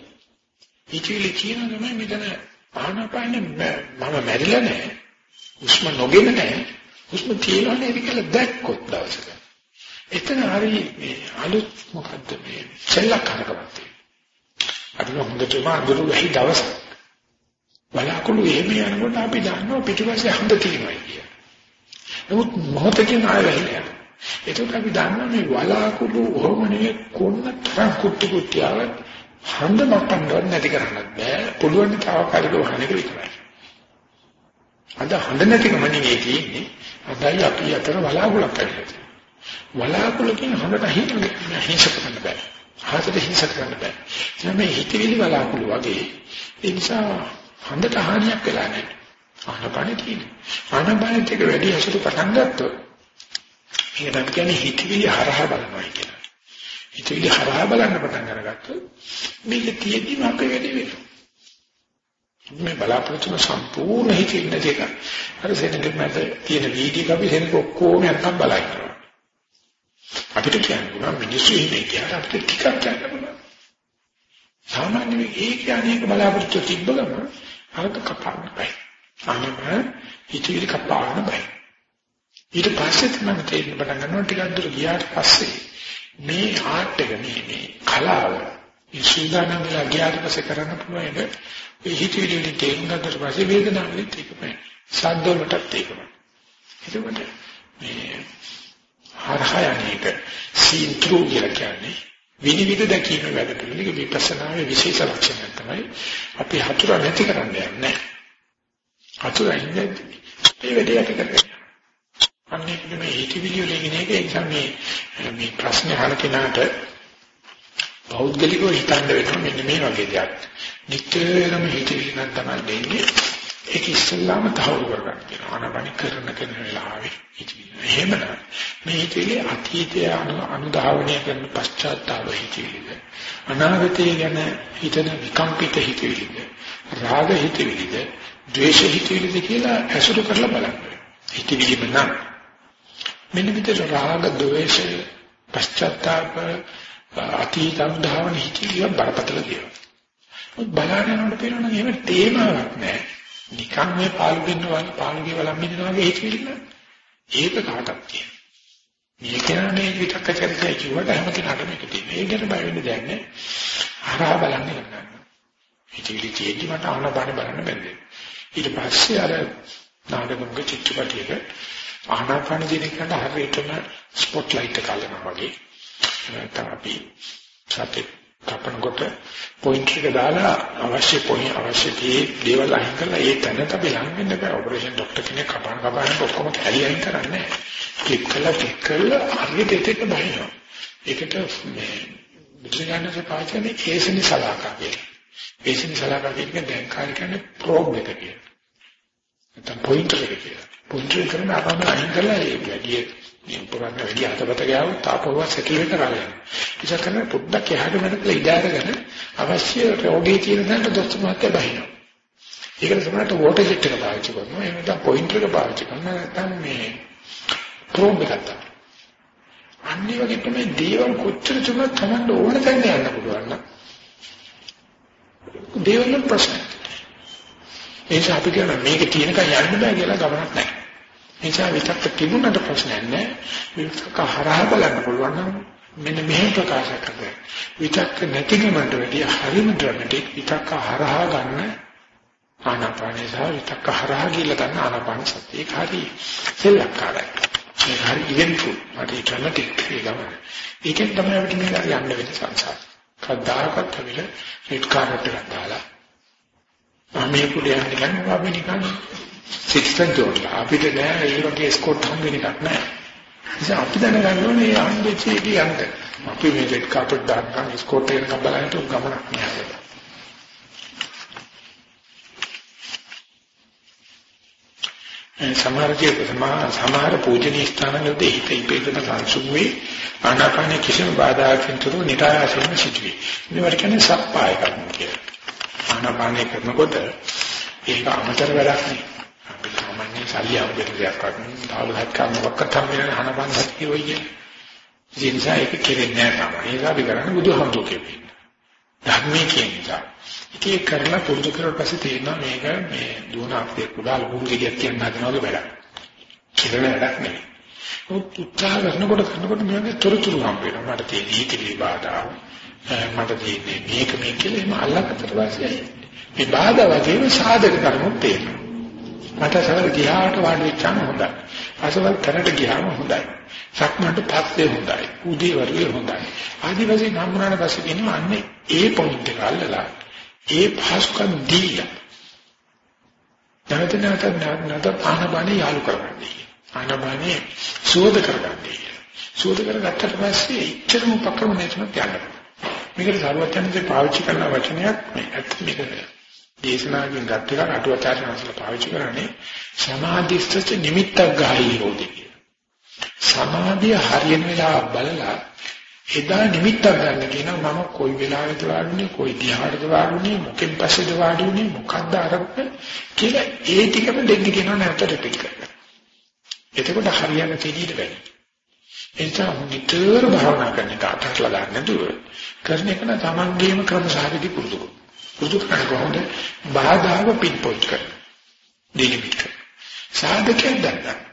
Speaker 1: ඉතිලි කියන තමයි මෙතන ආනපානෙ මම මැරිලා නැහැ. හුස්ම නොගෙන නැහැ. හුස්ම තියෙනවා නේද කියලා දැක්කොත් දවසක. එතන හරි මේ අලුත් මොකද්ද මේ සෙල්ලක්කාරකමක් තියෙනවා. අපි හොඳටම අඳුරු වෙහි දවසක්. බලාකුළු එහෙම යනකොට අපි දන්නවා පිටිපස්සේ හඳ තියෙනවා කියලා. නමුත් මොහොතකින් ආයෙ වෙන්නේ. ඒකට අපි දන්නවා මේ බලාකුළු ඔහොම නෙවෙයි කොන්න තරම් කුට්ටි කුට්ටියව හඳ මට්ටම් නැති කරන්නත් බෑ. පුළුවන් තාවකාලික වහන එක විතරයි. අද හඳ නැතිකම නෙවෙයි තියෙන්නේ. අදයි අපි අතර බලාකුළක් ඇවිල්ලා වලාකුළකින් හොඳට හිංස කරන්න බෑ. හතට හිංස කරන්න බෑ. මේ හිතවිලි වලාකුළු වගේ ඒ නිසා හොඳට හානියක් වෙලා නැහැ. ආනපන තියෙන්නේ. ආනපනෙත් එක වැඩි අසුරු පටන් ගත්තොත් ඒකට අපි කියන්නේ හිතවිලි හරහා බලනවා කියලා. හිතවිලි හරහා බලන්න පටන් අරගත්තොත් මේක තියෙද්දිම අපේ වැඩි වෙනවා. මේ බලාපොරොත්තු සම්පූර්ණ හිතෙන්නේ නැති එක. අර සෙනඟ මැද තියෙන වීඩියෝ අපි සෙනඟ ඔක්කොම යනකම් බලනවා. අපිට කියන්න පුළුවන් මිනිස්සු ඉන්නේ කියලා අපිට ටිකක් කියන්න පුළුවන්. සාමාන්‍යයෙන් ඒ කියන්නේ බලාපොරොත්තු තිබ්බ ගම අරක කපාන්න බෑ. අනම හිතවිලි කපාන්න බෑ. ඊට පස්සේ තමයි තේරෙන්න පටන් ගන්නවා ටිකක් දුර ගියාට පස්සේ මේ ආර්ට් එක මේ මේ කලාව ඉසුදානම් වෙලා ගියාට පස්සේ කරන්න පුළුවන් එක ඒ හිතවිලි වලින් තේරුම් ගන්නට පස්සේ වේදනාවලින් ඒකමයි. සද්දවලටත් ඒකමයි. එතකොට මේ හරහා යන්නේක සීන් ත්‍රූ කියලා කියන්නේ විනිවිද දැකීම වැඩ පිළිවෙලක විපස්සනාවේ විශේෂ ලක්ෂණයක් තමයි අපි හතුර නැති කරන්න යන්නේ. හතුර ඉන්නේ මේ වැඩේ අපි කරන්නේ. අන්නේ මේ හිතවිලි වලින් එක ඒ නිසා මේ මේ ප්‍රශ්න අහන කෙනාට පෞද්ගලිකව හිතන්න වෙනවා මෙන්න මේ වගේ දෙයක්. නිතරම හිතවිලි නම් තමයි දෙන්නේ. ඒක ඉස්සල්ලාම තහවුරු කරගන්න කියනවා. අනබනි කරන කෙන වෙලාවේ හිතවිලි. එහෙමනම් මේ හිතවිලි අතීතය අනුධාවනය කරන පශ්චාත්තාප හිතවිලිද අනාගතය ගැන හිතන විකම්පිත හිතවිලිද රාග හිතවිලිද ද්වේෂ හිතවිලිද කියලා ඇසුරු කරලා බලන්න. හිතවිලිම නම් මෙන්න විතර රාග ද්වේෂ පශ්චාත්තාප අතීත අනුධාවන හිතවිලි බරපතල දේවල්. බලන්න යනකොට පේනවා නම් එහෙම තේමාවක් නැහැ. නිකන් මේ පාළු දෙන්න වගේ පාළුගේ වලම් මිදෙනවා වගේ හිතවිලි නෑ. ඒක කාටවත් තියෙනවා. මේ කියන මේ විතක්ක චරිතය කිව්වට හැම කෙනාටම ඒක තියෙනවා. ඒකට බය වෙන්න දෙයක් නෑ. හරහා බලන්න ගන්නවා. හිතවිලි තියෙද්දි මට ආනපාන බලන්න බැහැ. ඊට පස්සේ අර නාටකමක චිත්‍රපටයක ආනාපාන දින එකට හරියටම ස්පොට් ලයිට් එක අල්ලනවා වගේ. නැත්නම් අපි සතේ කපනකොට පොයින්ට් එක දාලා අවශ්‍ය පොයින්ට් අවශ්‍ය දේ දේවල් අයින් කරලා ඒ තැනට අපි ලං වෙන්න බෑ. ඔපරේෂන් ડોක්ටර් කෙනෙක් කපන කපන ඔක්කොම කැලි අයින් කරන්නේ ක්ලික් කරලා ක්ලික් කරලා හරියට දෙතෙක් බහිනවා. ඒකට මේ බුදුසසුනේ පාචනේ කේසනි සලාකා කියලා. කේසනි සලාකා කියන්නේ දැන් කාර්යකන්නේ ප්‍රෝබ් එක කියලා. නැත්නම් පොයින්ට් එක කියලා. පොයින්ට් එක කරන අපම අයින් කරලා ඒ වැඩි මේ පුරන්න වැඩි අතපත ගාවොත් තාපව සෙටල් වෙන්න කාලය. ඉතින් කරන පොඩ්ඩක් එහාට මෙතන ඉඩාරගෙන අවශ්‍ය රෝගී තියෙන දැනට දොස්තර මහත්තයා බහිනවා. ඒකට සමහරට වෝටර් ජෙට් එක පාවිච්චි කරනවා. එහෙම නැත්නම් පොයින්ටර් එක පාවිච්චි කරනවා. නැත්නම් මේ ප්‍රෝබ් එකක් ගන්නවා. අනිත් වගේ තමයි දේවල් කොච්චර තුනක් තමන්ට ඕන තැන යන්න පුළුවන් නම් දේවල් ප්‍රශ්න. ඒ නිසා අපි කියන මේක තියෙනකන් යන්න බෑ කියලා ගමනක් නැහැ. නිසා විතක්ක තිබුණට ප්‍රශ්නයක් නැහැ. විතක්ක හරහා බලන්න පුළුවන් නම් මෙන්න මෙහෙම ප්‍රකාශ කරනවා. විතක්ක නැතිකමට වැඩිය හරිම ඩ්‍රමැටික් විතක්ක හරහා ගන්න ආනාපානේ සහ විතක්ක හරහා කියලා ගන්න ආනාපාන සතිය. ඒක හරි සෙල්ලක්කාරයි. ඒක හරි ඉවෙන්ට්ෆුල්. මට ඩ්‍රමැටික් ඒ ගමන. ඒකෙන් තමයි අපිට මේක යන්න වෙන්නේ සංසාර. කද්දාකත් අපිට රෙඩ් කාර්ඩ් එකක් දාලා මේ කුඩේ යන්න ගන්න අපි නිකන් සික්ස්ටන් ජෝන්ලා අපිට නෑ ඒ වගේ ස්කෝට් හම් වෙන එකක් නෑ. ඉතින් අපි දැනගන්න ඕනේ මේ අන්දෙච්චේ කියන්නේ. අපි මේ රෙඩ් කාපට් දාන්න ස්කෝට් එක කබලන්ට ගමනක් නෑ. සමහර ජීවිත සමහර පූජනීය ස්ථානවලදී හිත ඉපේදන සංසුන් වේ ආනාපාන කිසිම බාධාකින් තුරු නිරායසෙම සිටුවේ. මේවට කියන්නේ සප්පාය කරනවා කියලා. ආනාපානය කරනකොට ඒක අමතර වැඩක් නෙවෙයි. සාමාන්‍ය සල්ලි අවුලට දෙයක් වගේ තාලුහත් කර්මවක්ක තමයි හනපන් සත්‍ය වෙන්නේ. ඒ නිසා ඒක කෙරෙන්නේ නැහැ තමයි. ඒක අපි කරන්නේ බුදුහමතුෝ කියන්නේ. ධර්මයේ කියන නිසා. ඉතින් කරලා පුරුදු කරලා පස්සේ තේරෙනවා මේක මේ දුවන අපේ කුඩා ලොකු ගෙඩියක් කියන හදනවගේ වැඩක්. කියලා වැඩක් නෙවෙයි. උත් උත්සාහ කරනකොට කරනකොට මේකේ තොරතුරු හම්බ වෙනවා. මට තියෙන ඊතිලි බාධා මට තියෙන්නේ මේක මේ කියලා එහෙම අල්ලකට පස්සේ මේ බාධා වගේම සාධක කරුණු තේරෙනවා. මට සවල් ගියාට වාඩි වෙච්චාම හොඳයි. අසවල් කරට ගියාම හොඳයි. සක්මන්ට පස්සේ හොඳයි. උදේ වරුවේ හොඳයි. ආදිවාසී හම්බුනාට පස්සේ කියනවා අන්නේ ඒ පොයින්ට් එක අල්ලලා ඒ පහසුකම් දීලා නැවත නැවත නැවත ආනබනේ යාලු කරගන්නේ. ආනබනේ සෝද කරගන්නේ. සෝද කරගත්තට පස්සේ ඉච්ඡරම උපක්‍රම නැතුව තියන්න. මේකට සරුවචනන්සේ පාවිච්චි කරන වචනයක් මේ ඇත්ත මේක දේශනාවෙන් ගත්ත එක අටුවාචාර්යවන්සලා පාවිච්චි කරන්නේ සමාධිස්ත්‍ච නිමිත්තක් ගහයි හොදි කියන. සමාධිය හරියන වෙලාව බලලා එදා නිමිත්තක් ගන්න කියනවා මම කොයි වෙලාවෙද වාඩුනේ කොයි දිහාටද වාඩුනේ මොකෙන් පස්සේද වාඩුනේ මොකක්ද අරගෙන කියලා ඒ ටිකම දෙන්න කියනවා නැවත රිපීට් කරන්න. එතකොට හරියන තේදීට වැඩි. එනිසා නිතර භාවනා කරන එක අතටලා ගන්න නැතුව කරන එක නම් තමන්ගේම ක්‍රමසහගති පුරුදු කරනවා. පුරුදු කරන්නේ කොහොමද? බාධාව පින්පොයින්ට් කරන. ඩිලිමිට් කරන. සාධකයක් ගන්න.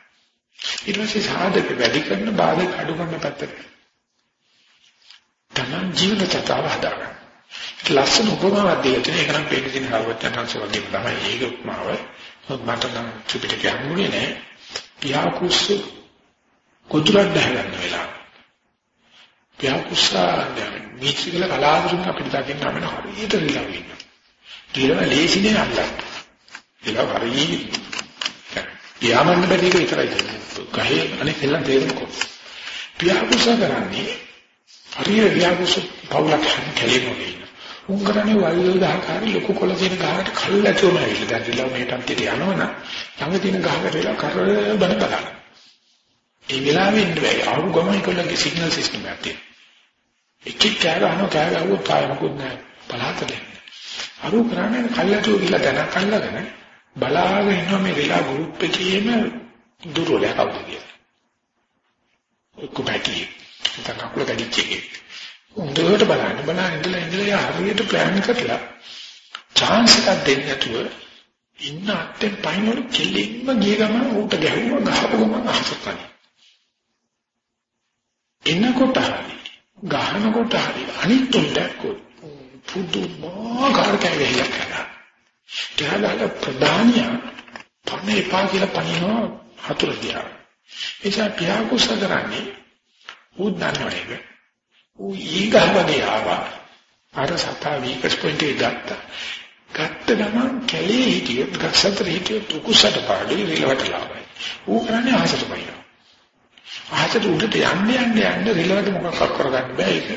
Speaker 1: ඊට පස්සේ සාධක වැඩි කරන බාධක අඩු කරන පැත්තට. තමන් ජීවිත තතාව හදාගන්න. ලස්සන උපමාවක් දෙන්න ඒක නම් පෙන්න දින හරවත්තන්ස වගේ තමයි ඒක උපමාව. මට නම් ත්‍රිපිටකය හම්බුනේ නෑ. පියාකුස්ස කොතුරක් දැහගන්න වෙලාව. පියාකුස්සා මේචිකල කලාතුරකින් අපිට දකින්න අපිට හරියට රිලව් ඉන්නවා. ඊළඟ ලේසිනේ අල්ලන්න. ඒක හරියට පියාඹන්න බැරි එක විතරයි. ගහේ අනේ එල්ලන් තේරෙන්නකො. පියාකුස්සා කරන්නේ හරියට පියාකුස්ස පවුලක් හැලෙන්න වගේ. උන් කරන්නේ වල්ලෝ දහකාරී ලොකු කොළ තියෙන ගහකට කල්ලාචෝම ඇවිල්ලා දැන් රිලව් මෙහෙටත් යනවනම් ළඟ තියෙන ගහකට වෙලා කර බන බලන්න. ඒ වෙලාවෙ ඉන්න බෑ. ආපු ගමන් ඒකලගේ සිග්නල් සිස්ටම් එකක් තියෙනවා. එකෙක් කෑ ගහනවා කෑ ගහුවොත් ආය මොකුත් නැහැ. පළාතට එන්නේ. අරු කරන්නේ කල්ලාටෝ කියලා දැනක් අල්ලගෙන බලාගෙන ඉන්නවා මේ වෙලා ගෲප් එකේම දුරෝලයක් කවුද කියලා. එක්ක පැටි. නැත්නම් කකුල කැඩිච්ච එකේ. හොඳට බලන්න බලන්න ඉඳලා ඉඳලා හරියට ප්ලෑන් කරලා chance එකක් දෙන්න නැතුව ඉන්න අත්තෙන් පයින්වල කෙලින්ම ගිය ගමන් ඌට ගැහුවා ගහපු ගමන් අහසත් එනකොට හරි ගහනකොට හරි අනිත් උන් දැක්කොත් පුදුමාකාර කැවිලා කරා. කියලා ප්‍රධානිය පන්නේ පා කියලා පනිනවා හතුර දිහා. එසා පියාකුස කරන්නේ ඌ දන්නවනේ. ඌ ඊගහවගේ ආවා. අර සතා වීකස් පොයින්ට් එක ගත්තා. ගත්ත ගමන් කැලේ හිටියොත් ගස්සතර හිටියොත් උකුසට පාඩුවේ රිලවට ලාභයි. ඌ කරන්නේ ආසට පයින්නවා. ආහතට උඩට යන්න යන්න යන්න රිලවට මොකක්වත් කරගන්න බෑ ඒක.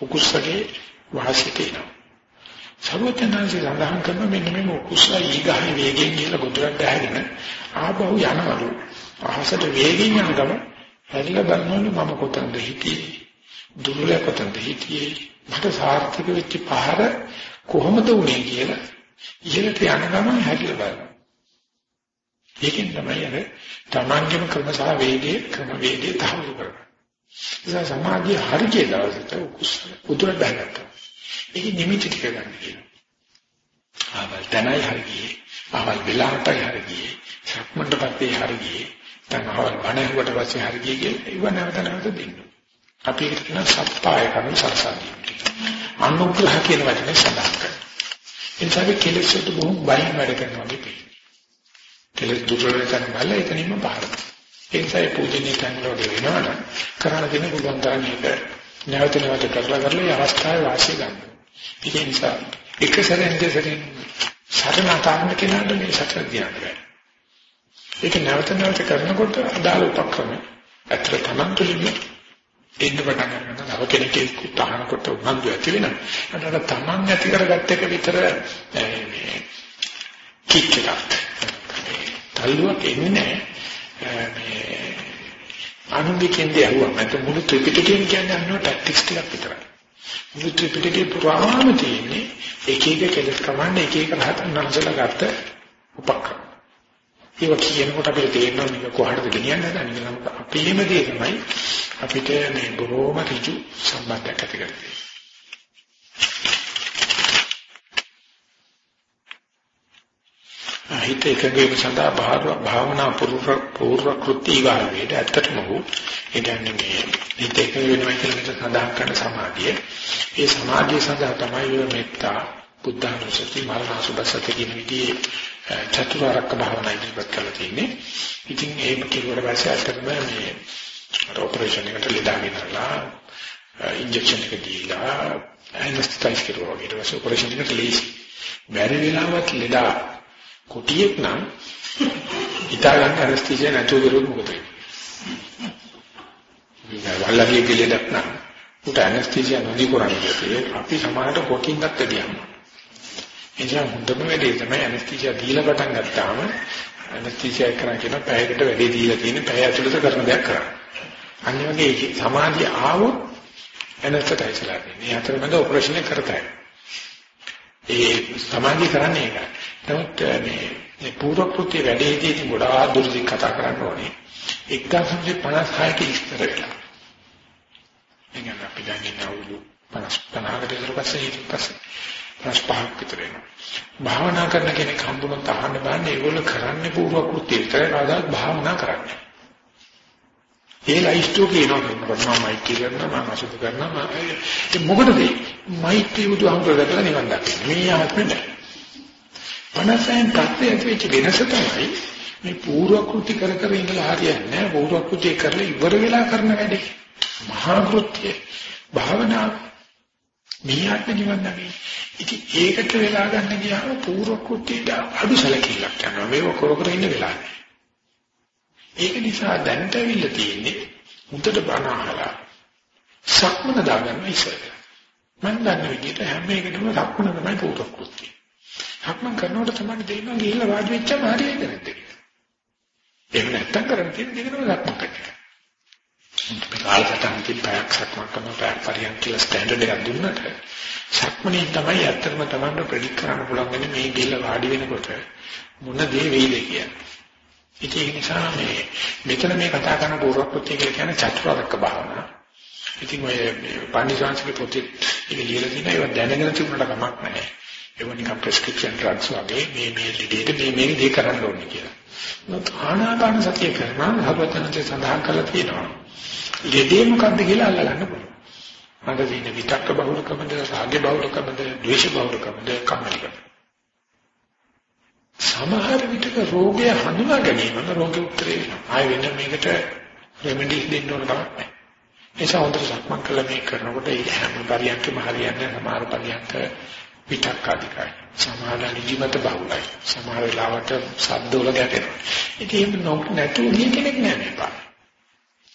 Speaker 1: උකුස්සගේ වාසියට එනවා. සර්වඥාන්සේ සඳහන් කරන මෙන්න මේ උකුස්සා ඊගහේ වේගෙන් ගිහලා ගොඩක් දැහැගෙන ආපහු යනවලු. අහසට වේගෙන් යන ගම හැරිලා බලනවලු මම කොතනද හිටියේ? දුර්ලභ කොතනද හිටියේ? මට සාර්ථක වෙච්ච පහර කොහොමද උනේ කියලා ඉහළට යන ගමන් හැරිලා බලනවා. ඒකෙන් තමයි අර තමන්ගේම ක්‍රම සහ වේගයේ ක්‍රම වේගයේ තහවුරු කරගන්න. ඒ සමාධිය හරියට දවසට උතුර බැලගත්තා. ඒක නිමිති ටික ගන්න කියනවා. ආවල් තනයි හරියේ, ආවල් වෙලාවටයි හරියේ, සක්මන්ටපත්තේ හරියේ, තනවල් වණහුවට පස්සේ හරියේ කියලා ඉව නැවත නැවත දෙන්න. අපි ඒකට කියන සප්පාය කරන සරසාදී. අනුග්‍රහ කියන වචනේ සඳහන් කරනවා. එනිසා අපි කෙලෙස් වලට බොහොම බයින් වැඩ කරනවා වගේ කෙලෙස් දුර්වල කරන බල එතනින්ම පහළ. ඒ නිසා ඒ පූජනීය තැන්වල වෙනවනම් කරණ දෙන්න පුළුවන් තරම් ඒක නැවත නැවත කරලා කරලා ඒ අවස්ථාවේ වාසිය ගන්න. ඒ නිසා එක සැරෙන් දෙසරින් සරණතාවන්න කියනකොට මේ සතර ධ්‍යාන වෙයි. ඒක නැවත නැවත කරනකොට අදාළ උපක්‍රම අත්‍තර තමන් තුළින් එන්න පටන් ගන්නවා. නව කෙනෙක් උත්හානකොට උනන්දු ඇති වෙනවා. අන්න තමන් ඇති කරගත්ත එක විතර මේ කිච් එකක්. තල්ලුවක් එන්නේ මේ අනුන්ගෙන් දෙහුවා මට මුළු ත්‍රිපිටකයම කියන්නේ අන්නෝ ටැක්ටික්ස් ටිකක් විතරයි. මුළු ත්‍රිපිටකේ පුරාම තියෙන්නේ එක එක කෙලස් කමන්න එක එක රහතන් වහන්සේලා ගත්ත උපක්‍රම. ඒක කියනකොට අපිට තේරෙනවා මේක කොහටද ගෙනියන්න හදන්නේ. නමුත් අපේම දේ තමයි අපිට මේ බොහෝම ඍජු සම්බන්ධයක් ඇති කරගන්නේ. හිත එකගේම සඳහා භාවනා පූර්ව කෘත්‍ය ඉවාලයට ඇත්තටම වූ ඒ කියන්නේ මේ හිත එක වෙනවා කියන එක සඳහන් කරන සමාධිය. ඒ සමාධිය සඳහා තමයි මෙත්තා බුද්ධානුස්සති මරණසුබසති කියන විදිහේ චතුරාර්යක භාවනා ඉදිරිපත් කරලා තියෙන්නේ. ඉතින් ඒක කිව්වට පස්සේ අත්‍තරම මේ ඔපරේෂන් එකට ලෙඩාගෙනලා ඉන්ජෙක්ෂන් එක දීලා ඇනස්තයිස් කරුවා. ඊට පස්සේ ඔපරේෂන් එකට ලීසි. බැරි වෙලාවත් ලෙඩා කුටියෙක් නම් හිතා ගන්න ඇනස්තීසියා නැතුව කරුවොත් මොකද වෙන්නේ? වල්ලගේ පිළිදක් නම් උට ඇනස්තීසියා නොදී කරන්නේ අපි සමානට කොටින් ගත්ත දියම්මා. එනිසා හොඳම වැඩේ තමයි ඇනස්තීසියා දීලා පටන් ගත්තාම ඇනස්තීසියා කරා කියන පැයකට වැඩේ දීලා තියෙන පැය ඇතුළත කරන දෙයක් කරා. අනිත් වගේ සමාධිය ආවොත් ඇනස්තයිසලා දෙන්නේ. ඒ අතරමැද ඔපරේෂන් එක කරතයි. ඒ සමාධිය කරන්නේ ඒකයි. නමුත් මේ මේ පූර්ව කෘත්‍ය වැඩේදී ගොඩාක් දුරදී කතා කරන්න ඕනේ. 1956 ක ඉස්තර වෙලා. එංගන අපි දැන් ඉන්න අවුරුදු 55කට විතර පස්සේ ඊට පස්සේ 55ක් විතර වෙනවා. භාවනා කරන කෙනෙක් හම්බුනොත් අහන්න බෑනේ ඒගොල්ලෝ කරන්නේ පූර්ව කෘත්‍ය විතරයි නේද භාවනා කරන්නේ. ඒ ලයිස්ටෝ කියනවා මම මෛත්‍රී කරනවා මම අසුබ කරනවා මම මොකටද මෛත්‍රී බුදු අනුරගතලා නිවන් දකින්න. මේ යමක් නෙමෙයි. 50න් තත්ත්වයේ ඇතිවෙච්ච වෙනස තමයි මේ පූර්ව කෘති කර කර ඉඳලා හරියන්නේ නැහැ. පූර්ව කෘති කරලා ඉවර වෙලා කරන වැඩේ. මහා කෘත්‍ය භාවනා මියාට ජීවන් නැමේ. ඉතින් ඒකට වෙලා ගන්න ගියාම පූර්ව කෘත්‍යයට අදුසලකිලක් යනවා. මේව කර කර ඉන්න වෙලාවේ. ඒක නිසා දැනට අවිල්ල තියෙන්නේ මුදට බණ අහලා සක්මන දාගන්න ඉස්සෙල්ලා. මම දන්න විදිහට හැම එකටම සක්මන තමයි පූර්ව කෘත්‍යය. සක්මන් කරනකොට තමයි දෙන්නා ගිහිල්ලා වාඩි වෙච්චම හරියද නැද්ද කියලා. එහෙම නැත්තම් කරන්න තියෙන දෙකම සක්මන් කරනවා. මේ කාලසටහන කින් පැයක් සක්මන් කරන පැයක් පරියන් කියලා ස්ටෑන්ඩඩ් එකක් දුන්නට සක්මනේ තමයි ඇත්තටම Tamanට ප්‍රෙඩික්ට් කරන්න පුළුවන් වෙන්නේ මේ ගිහිල්ලා වාඩි වෙනකොට මොන දේ වෙයිද කියලා. ඉතින් ඒ නිසා මේ මෙතන මේ කතා කරන පූර්වකෘත්‍ය කියලා කියන්නේ චතුරාර්යක භාවනා. ඉතින් ඔය පන්දිසාංශික පොතේ ඒක ලියලා තියෙනවා ඒවා දැනගෙන තිබුණාට කමක් නැහැ. ඒව නිකන් ප්‍රෙස්ක්‍රිප්ෂන් ඩ්‍රග්ස් වගේ මේ මේ ලිඩේට මේ මේ දේ කරන්න ඕනේ කියලා. නමුත් ආනාපාන සතිය කරනවා භගවතනතේ සඳහන් කරලා තියෙනවා. ලිඩේ මොකද්ද කියලා අල්ලගන්න පුළුවන්. මට තියෙන විතක්ක බහුලකමද, රාග බහුලකමද, ද්වේෂ බහුලකමද, කම්මැලිකමද. සමහර විටක රෝගය හඳුනා ගැනීම රෝග උත්තරේ වෙනවා. ආය වෙන මේකට රෙමඩිස් දෙන්න ඕන කමක් නැහැ. ඒ නිසා හොඳට සක්මන් කළා මේ කරනකොට ඒ හැම පරියන්කම හරියන්නේ සමහර පරියන්ක පිටක් අධිකයි. සමහර නිදිමත බහුලයි. සමහර වෙලාවට ශබ්දවල ගැටෙනවා. ඉතින් එහෙම නැතුව නිය කෙනෙක් නෑ මේ පාර.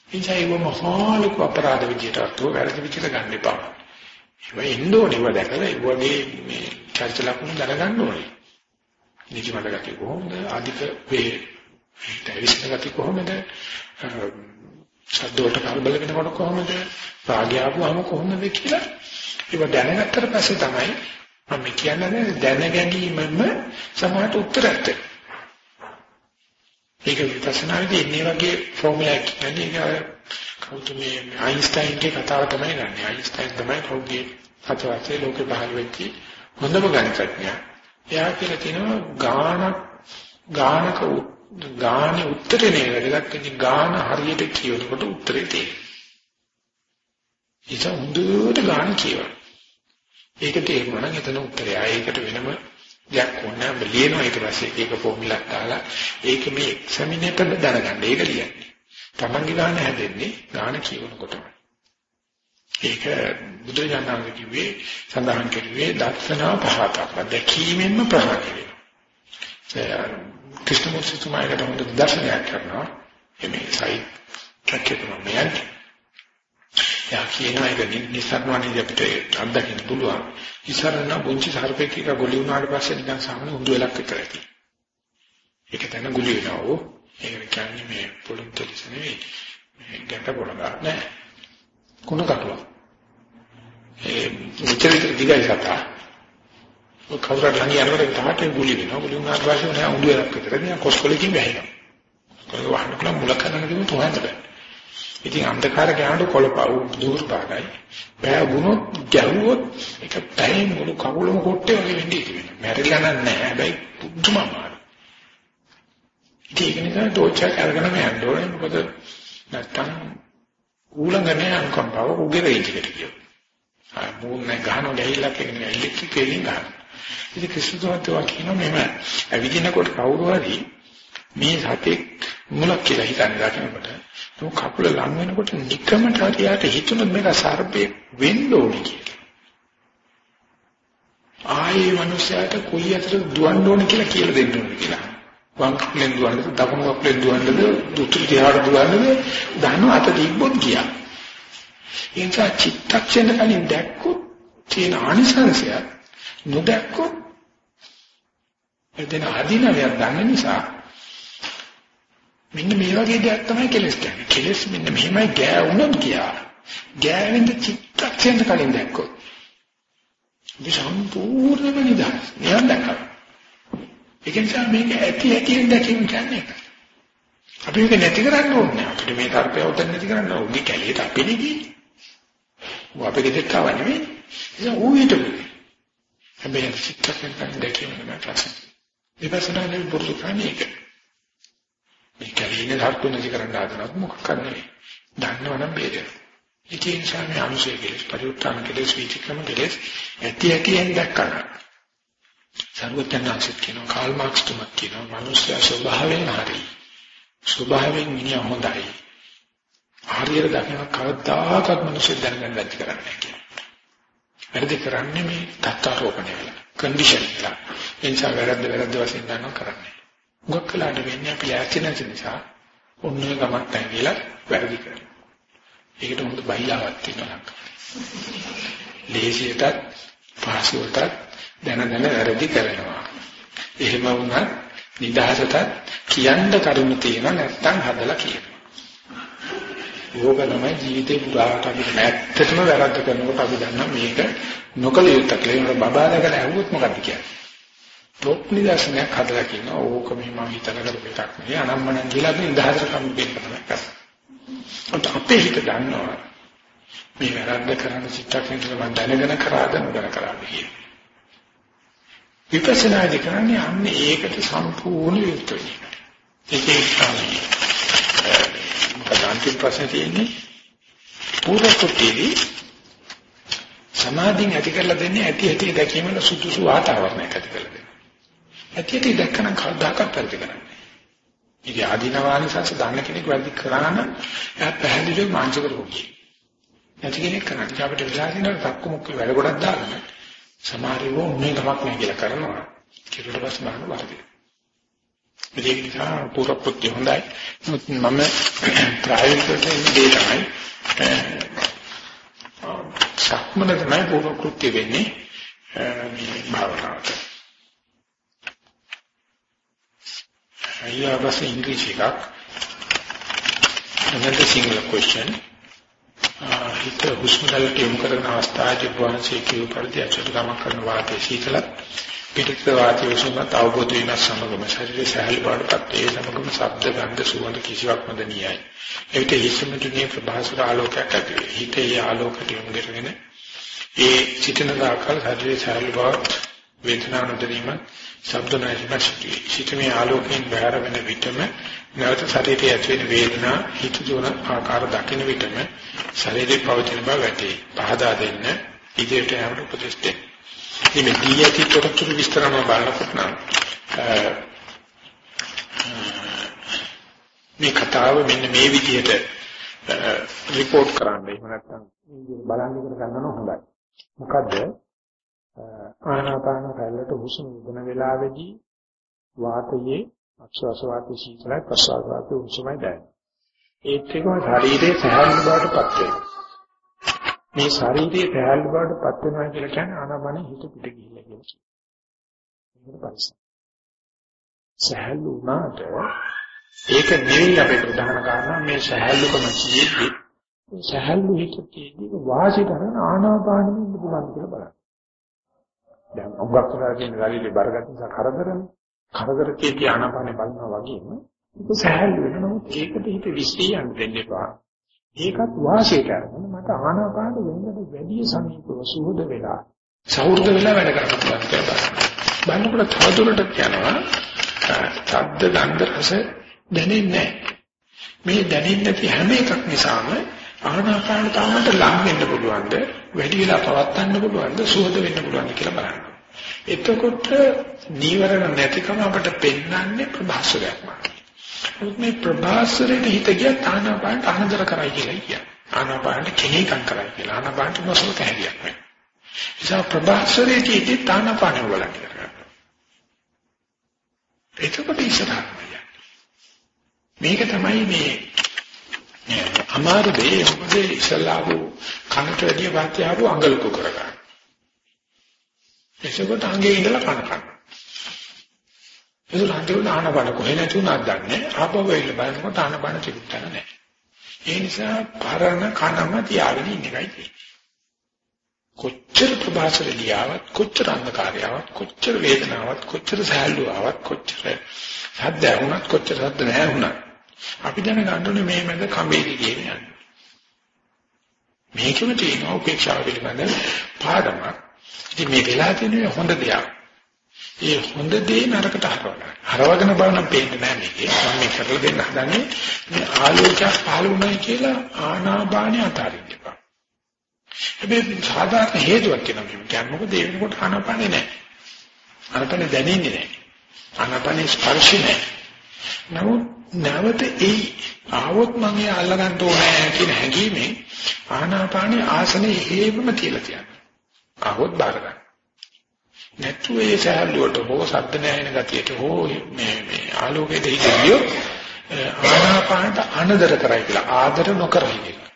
Speaker 1: එනිසා ඒව මහාලක අපරාධ විදියට අතෝ වැරදි විදියට ගන්න එපා. ඒව එන්න ඕනේ ඒව දැකලා ඒ වගේ මේ චර්ච ලකුණු දැනගන්න ඕනේ. නිදිමත ගැටි කොහොමද? අධික වේ ටෙලිවිෂන් ගැටි කොහොමද? ශබ්දවලට කලබල වෙනකොට කොහොමද? රාගය ආවම කොහොමද කියලා ඒව දැනගත්තට පස්සේ තමයි මම කියන්නේ දැන ගැනීමම සමහරට උත්තරයක් ඒක විපස්සනාවේදී ඉන්නේ වගේ ෆෝමියුලා කියන්නේ කවුද මේ අයින්ස්ටයින්ගේ කතාව තමයි ගන්නේ. අයින්ස්ටයින් තමයි කවුගේ අතවතේ ලෝකේ පහළ වෙච්ච හොඳම ගණිතඥයා. එයා කියලා කියනවා ගාන ගානක ගානේ උත්තරේ නේද? ඒකත් ගාන හරියට කියනකොට උත්තරේ තියෙනවා. ඒක හොඳට ගාන කියවන. ඒක තේරුණා නම් එතන උත්තරය. ඒකට වෙනම දෙයක් ඕනේ නැහැ. ලියනවා ඊට පස්සේ ඒක ෆෝමියුලා දාලා ඒක මේ එක්සැමිනේටර් දැනගන්න. ඒක ලියන්නේ. Tamange ගාන හැදෙන්නේ ගාන කියවනකොටම. ඒක බුදුරජාණන් කිව්වේ සඳහන් කරුවේ දර්ශනා පහතක්. දැකීමෙන්ම ප්‍රහාණය වෙනවා. ක්‍රිස්තුමස් තුමායකට හොඳ දර්ශනයක් කරනවා. එමේ සයි කැකේතම මෙයන්ට යා කියනවා ඒක නිසරණවනේ අපිට අත්දකින්න පුළුවන්. ඉසරණ පුංචි සර්පෙක් එක ගොලි වුණාට පස්සේ නිකන් සාමාන්‍ය උඳු වෙලක් විතර ඇති. ඒක තන ගොලි වෙනවා ඕ. ඒක කියන්නේ මේ පොළොන් තෙලිස නෙවෙයි. මේ ගැට පොළඟ නෑ. කුණ කටුව. ඒ විතර විතර දිගයි සතා. ඔය කවුරුත් ළඟ යනකොට තමයි ගුලි වෙනවා. ගුලි වුණාට පස්සේ නෑ උඩු වෙනක් විතර. නිකන් කොස්කොලකින් වැහෙනවා. කොහේ වහන්න පුළුවන් මුල කරන්න කිව්වොත් හොයන්න බෑ. ඉතින් අන්ධකාර ගානට කොළපව දුර පාගයි. බෑ වුණොත් ගැහුවොත් ඒක පැය මුළු කකුලම කොට්ටේ වගේ වෙන්නේ ඉතින්. මැරිලා නැහැ. හැබැයි පුදුම අමාරු. ඉතින් ඒක නිසා ටෝච් එක අරගෙන යන්න ඕනේ. මොකද නැත්තම් ඌලංගනේ අනුකම්පාව උගේ රේන්ජ් එකට ගියොත්. ආ මූණ ගහන ගහිල්ලක් කියන්නේ ඉලෙක්ට්‍රික් එකෙන් ගන්න. ඉතින් ක්‍රිස්තුතුමා කියනවා මෙහෙම ඇවිදිනකොට කවුරු හරි මේ සතෙක් මුලක් කියලා හිතන්නේ දකිනකොට તો කකුල ලං වෙනකොට නිකමට හරියට හිතුනොත් මේක සර්පේ වෙන්න ඕනේ කියලා. ආයේ මිනිසයාට කොයි අතට දුවන්න ඕනේ කියලා කියලා දෙන්න ඕනේ කියලා. වම් කකුලෙන් දුවන්නද දකුණු කකුලෙන් දුවන්නද දුතු දිහාට දුවන්නද දහන අත තිබ්බොත් ගියා. ඒ නිසා චිත්තක්ෂණ කලින් දැක්කොත් තියෙන ආනිසංශය නොදැක්කොත් එදින අදිනවයක් ගන්න නිසා මෙන්න මේ වගේ දෙයක් තමයි කෙලස් කියන්නේ. කෙලස් මෙන්න මෙහෙමයි ගෑවුනොත් ගියා. ගෑවෙන්න චිත්තක්ෂණ කලින් දැක්කොත්. මේ සම්පූර්ණම නිදහස්. නියම් දැක්කා. ඒක නිසා මේක ඇති ඇතිෙන් දැකීම කියන්නේ. අපි මේක නැති කරන්න ඕනේ. අපිට මේ තරපය උතන් නැති කරන්න ඕනේ. කැලියට අපි නෙගී. ඌ අපේ ගෙදරට ආව නෙමෙයි. ඒක ඌ හිටපු. හැබැයි චිත්තක්ෂණ කලින් දැකීම තමයි ප්‍රශ්නේ. විපස්සනා නෙවෙයි පුරුදු කරන්නේ ඒක. මේ කැලේනේ ධර්තු නැති කරන්න හදනත් මොකක් කරන්නේ දන්නවනම් බේරෙනවා ඒ නිසා මේ අනුශය කෙලස් පරිඋත්තරන කෙලස් විචක්‍රම කෙලස් ඇති ඇතිෙන් දැක්කන සර්වඥාන්සිට කියනවා කාල් මාක්ස් තුමක් කියනවා මිනිස්සු ස්වභාවයෙන් හරි ස්වභාවයෙන් මිනිහ හොඳයි. හරියට දකින්න කවදාකවත් මිනිස්සු දැනගන්න බැරි කරන්නේ කියලා. වැඩි කරන්නේ මේ තත්ත්වාරෝපණය වල කන්ඩිෂන් වල. එනිසා වැරද්ද වැරද්ද වශයෙන් ගන්නවා කරන්නේ. මුගක් කළාට වෙන්නේ අපි ඈති නැති නිසා ඔන්නේ ගමක් නැහැ කියලා වැරදි කරනවා. ඒකට මොකද බයිලාවක් තියෙනවා. ලේසියටත් පහසුවටත් දැන දැන වැරදි කරනවා. එහෙම වුණත් නිදහසට කියන්න කරුණු තියෙනවා නැත්තම් හදලා කියනවා. ඕක තමයි ජීවිතේ පුරාට අපි නැත්තටම වැරද්ද කරනකොට අපි දන්නා මේක නොකල යුත්තක්. ඒක බබා දැකලා ඇහුවොත් මොකද්ද කියන්නේ? ටොප් නිදර්ශනයක් හදලා කියනවා ඕක මේ මම හිතන කරපු එකක් නෙවෙයි අනම්මනම් කියලා අපි ඉඳහතර කම්පින් කරනවා. අපේ හිත දන්නවා මේ වැරද්ද කරන චිත්තක්ෂණ මම දැනගෙන කරාද නොදැන කරාද කියලා. විපස්සනාදි කරන්නේ අන්නේ ඒකට සම්පූර්ණ විරුද්ධ වෙන එක. ඒකේ තමයි මොකද අන්තිම ප්‍රශ්නේ තියෙන්නේ පූර්වකෘතිවි සමාධියෙන් ඇති කරලා දෙන්නේ ඇති ඇති දැකීමල සුදුසු වාතාවරණයක් ඇති කරලා දෙනවා. ඇතියට දැක්කනම් කවදාකවත් වැඩි කරන්නේ. ඉතින් ආධිනවානිසංශ දන්න කෙනෙක් වැඩි කරා නම් එයා පැහැදිලිව මානසික රෝගී. නැති කෙනෙක් කරන්නේ අපිට විලාසින තක්කු මුක්ක වැඩ ගොඩක් දාන්න. සමහරව මේ ගමක් නෑ කියලා කරනවා. කිරුට පස්සේ බලන්න වාර්තය. ඒක නිසා පුරපොත්ති හොඳයි. මම ප්‍රායෝගිකව ඉන්නේ තමයි සක්මන තමයි පුරකෘත්‍ය වෙන්නේ මේ භාවනාවට. ඊළඟට ඉංග්‍රීසි එකක්. another single question. Uh, හිත හුස්ම ගලට යොමු කරන අවස්ථාවේ වහන්සේ කියු පරිදි අචට ගමන් කරන වාතයේ සීතල පිටික වාතයේ උෂ්ණත අවබෝධ වීම සමගම ශරීරයේ සහැල් බවටපත් ඒ සමගම ශබ්ද ගන්ධ සුවඳ කිසිවක් නොදැනියයි. එවිට හිස්මතුනේ ප්‍රභාසර ආලෝකයක් ඇති වේ. හිතේ ආලෝකයට යොමු කරගෙන ඒ සිටින දාකල් ශරීරයේ සහැල් බවට වේදනාව නොදැනීම ශබ්ද නැතිව සිටී. සිටීමේ ආලෝකයෙන් බැහැර වෙන විටම නැවත ශරීරයේ ඇති වෙන වේදනා හිත දුන ආකාර දකින විටම ශරීරේ පවතින බව වැටේ. පහදා දෙන්න ඉදිරියට යන්න උපදෙස් දෙන්න. මේ දී ඇති තොරතුරු විස්තරම බලනකොට නම් මේ කතාව මෙන්න මේ විදිහට රිපෝට් කරන්න. එහෙම නැත්නම් බලන්න ඉගෙන ගන්න හොඳයි. මොකද ආනාපාන රැල්ලට හුස්ම උදන වෙලාවේදී වාතයේ අක්ෂවාස වාතයේ සීතලයි ප්‍රසවාස වාතයේ උෂ්ණමයි දැනෙනවා. ඒත් එකම ශරීරයේ සහැල්ලු බවට පත් වෙනවා. මේ ශරීරයේ සහැල්ලු බවට පත් වෙනවා කියලා කියන්නේ ආනාපානෙ හිත පිට ගිහිල්ලා කියලා. මේකට පරිසම්. සහැල්ලු වුණාට ඒක නෙවෙයි අපේ ප්‍රධාන කාරණා මේ සහැල්ලුකම කියෙද්දී සහැල්ලු හිතේදී වාසි කරන ආනාපානෙ ඉන්න පුළුවන් කියලා බලන්න. දැන් උගක් කරලා තියෙන ගාලිලේ බරගත් නිසා කරදරනේ. කරදර කී ආනාපානේ බලනවා වගේම ඒක සහැල්ලු වෙන නමුත් ඒකට හිත විශ්ලේෂණ දෙන්න එපා. ඒකත් වාසියට අරගෙන මට ආනාපාන වෙනකට වැඩි සමීපව සුහුද වෙලා සෞහෘද වෙලා වැඩ කරන්න පුළුවන් කියලා බලන්න. බලනකොට තවදුරටත් යනවා ශබ්ද ගන්ධ රස දැනෙන්නේ මේ දැනෙන්නේ නැති හැම එකක් නිසාම ආනාපාන තාමට ලං වෙන්න පුළුවන්ද වැඩි වෙලා පවත්වන්න පුළුවන්ද සුහද වෙන්න පුළුවන්ද කියලා බලන්න. එතකොට නීවරණ නැතිකම අපිට පෙන්වන්නේ ප්‍රභාසරයක් වගේ. මේ ප්‍රභාසරේ හිත ගියත් ආනාපානට අනදර කරයි කියලා කියන්නේ. ආනාපානට කෙනෙක්ම් කරයි කියලා. ආනාපානට මොසොත හැදියක් නෑ. නිසා ප්‍රභාසරේ කීටි ආනාපාන වලට කරගන්න. එතකොට ඉස්සරහට මේක තමයි මේ අමාරු දෙය මොකද ඉස්සලාව කනට වැඩිය වාක්‍යාව අඟලුක කරගන්න. එසකොට අංගේ ඉඳලා කන කන. ඒක හන්දියු නානබල කොහෙ නැතුණාද දන්නේ ආපහු වෙන්න බලනකොට ආනබන තිබුත් නැහැ. ඒ නිසා පරණ කනම තියාගෙන ඉන්න එකයි තියෙන්නේ. කොච්චර ප්‍රභාසරලියාවක් කොච්චර අන්ධකාරයාවක් කොච්චර වේදනාවක් කොච්චර සහැල්ලුවාවක් කොච්චර සද්ද වුණත් කොච්චර සද්ද නැහැ වුණත් අපි දැන ගන්න ඕනේ මේ මැද කඹේදී කියන්නේ. මේකෙම තියෙන උපේක්ෂාව පිළිබඳ පාඩමක්. ඉතින් මේ වෙලා තියෙන හොඳ දෙයක්. ඒ හොඳ දේ නරකට හරවගන්න. හරවගෙන බලනම් පේන්නේ නැහැ මේකේ. මම මේ කරලා දෙන්න හදන්නේ මේ ආලෝකයක් පහළ වුණයි කියලා ආනාපානිය අතාරින්න එපා. හැබැයි සාධාරණ හේතුවක් කියනවා මේ කියන්නේ මොකද ඒ වෙනකොට ආනාපානේ නැහැ. ආනාපානේ දැනෙන්නේ නැහැ. ආනාපානේ ස්පර්ශ නැහැ. නමුත් නැවත ඒ ආවොත් මම ඒ අල්ලගන්න ඕනේ කියන හැඟීමෙන් ආනාපානේ ආසනේ හේවම තියලා තියන්න. ආවොත් බාර ගන්න. නැතු ඒ සහැල්ලුවට හෝ සද්ද නැහෙන ගතියට හෝ මේ මේ ආලෝකයේ දෙහිදියෝ ආනාපානට අනදර කරයි කියලා ආදර නොකරයි කියලා.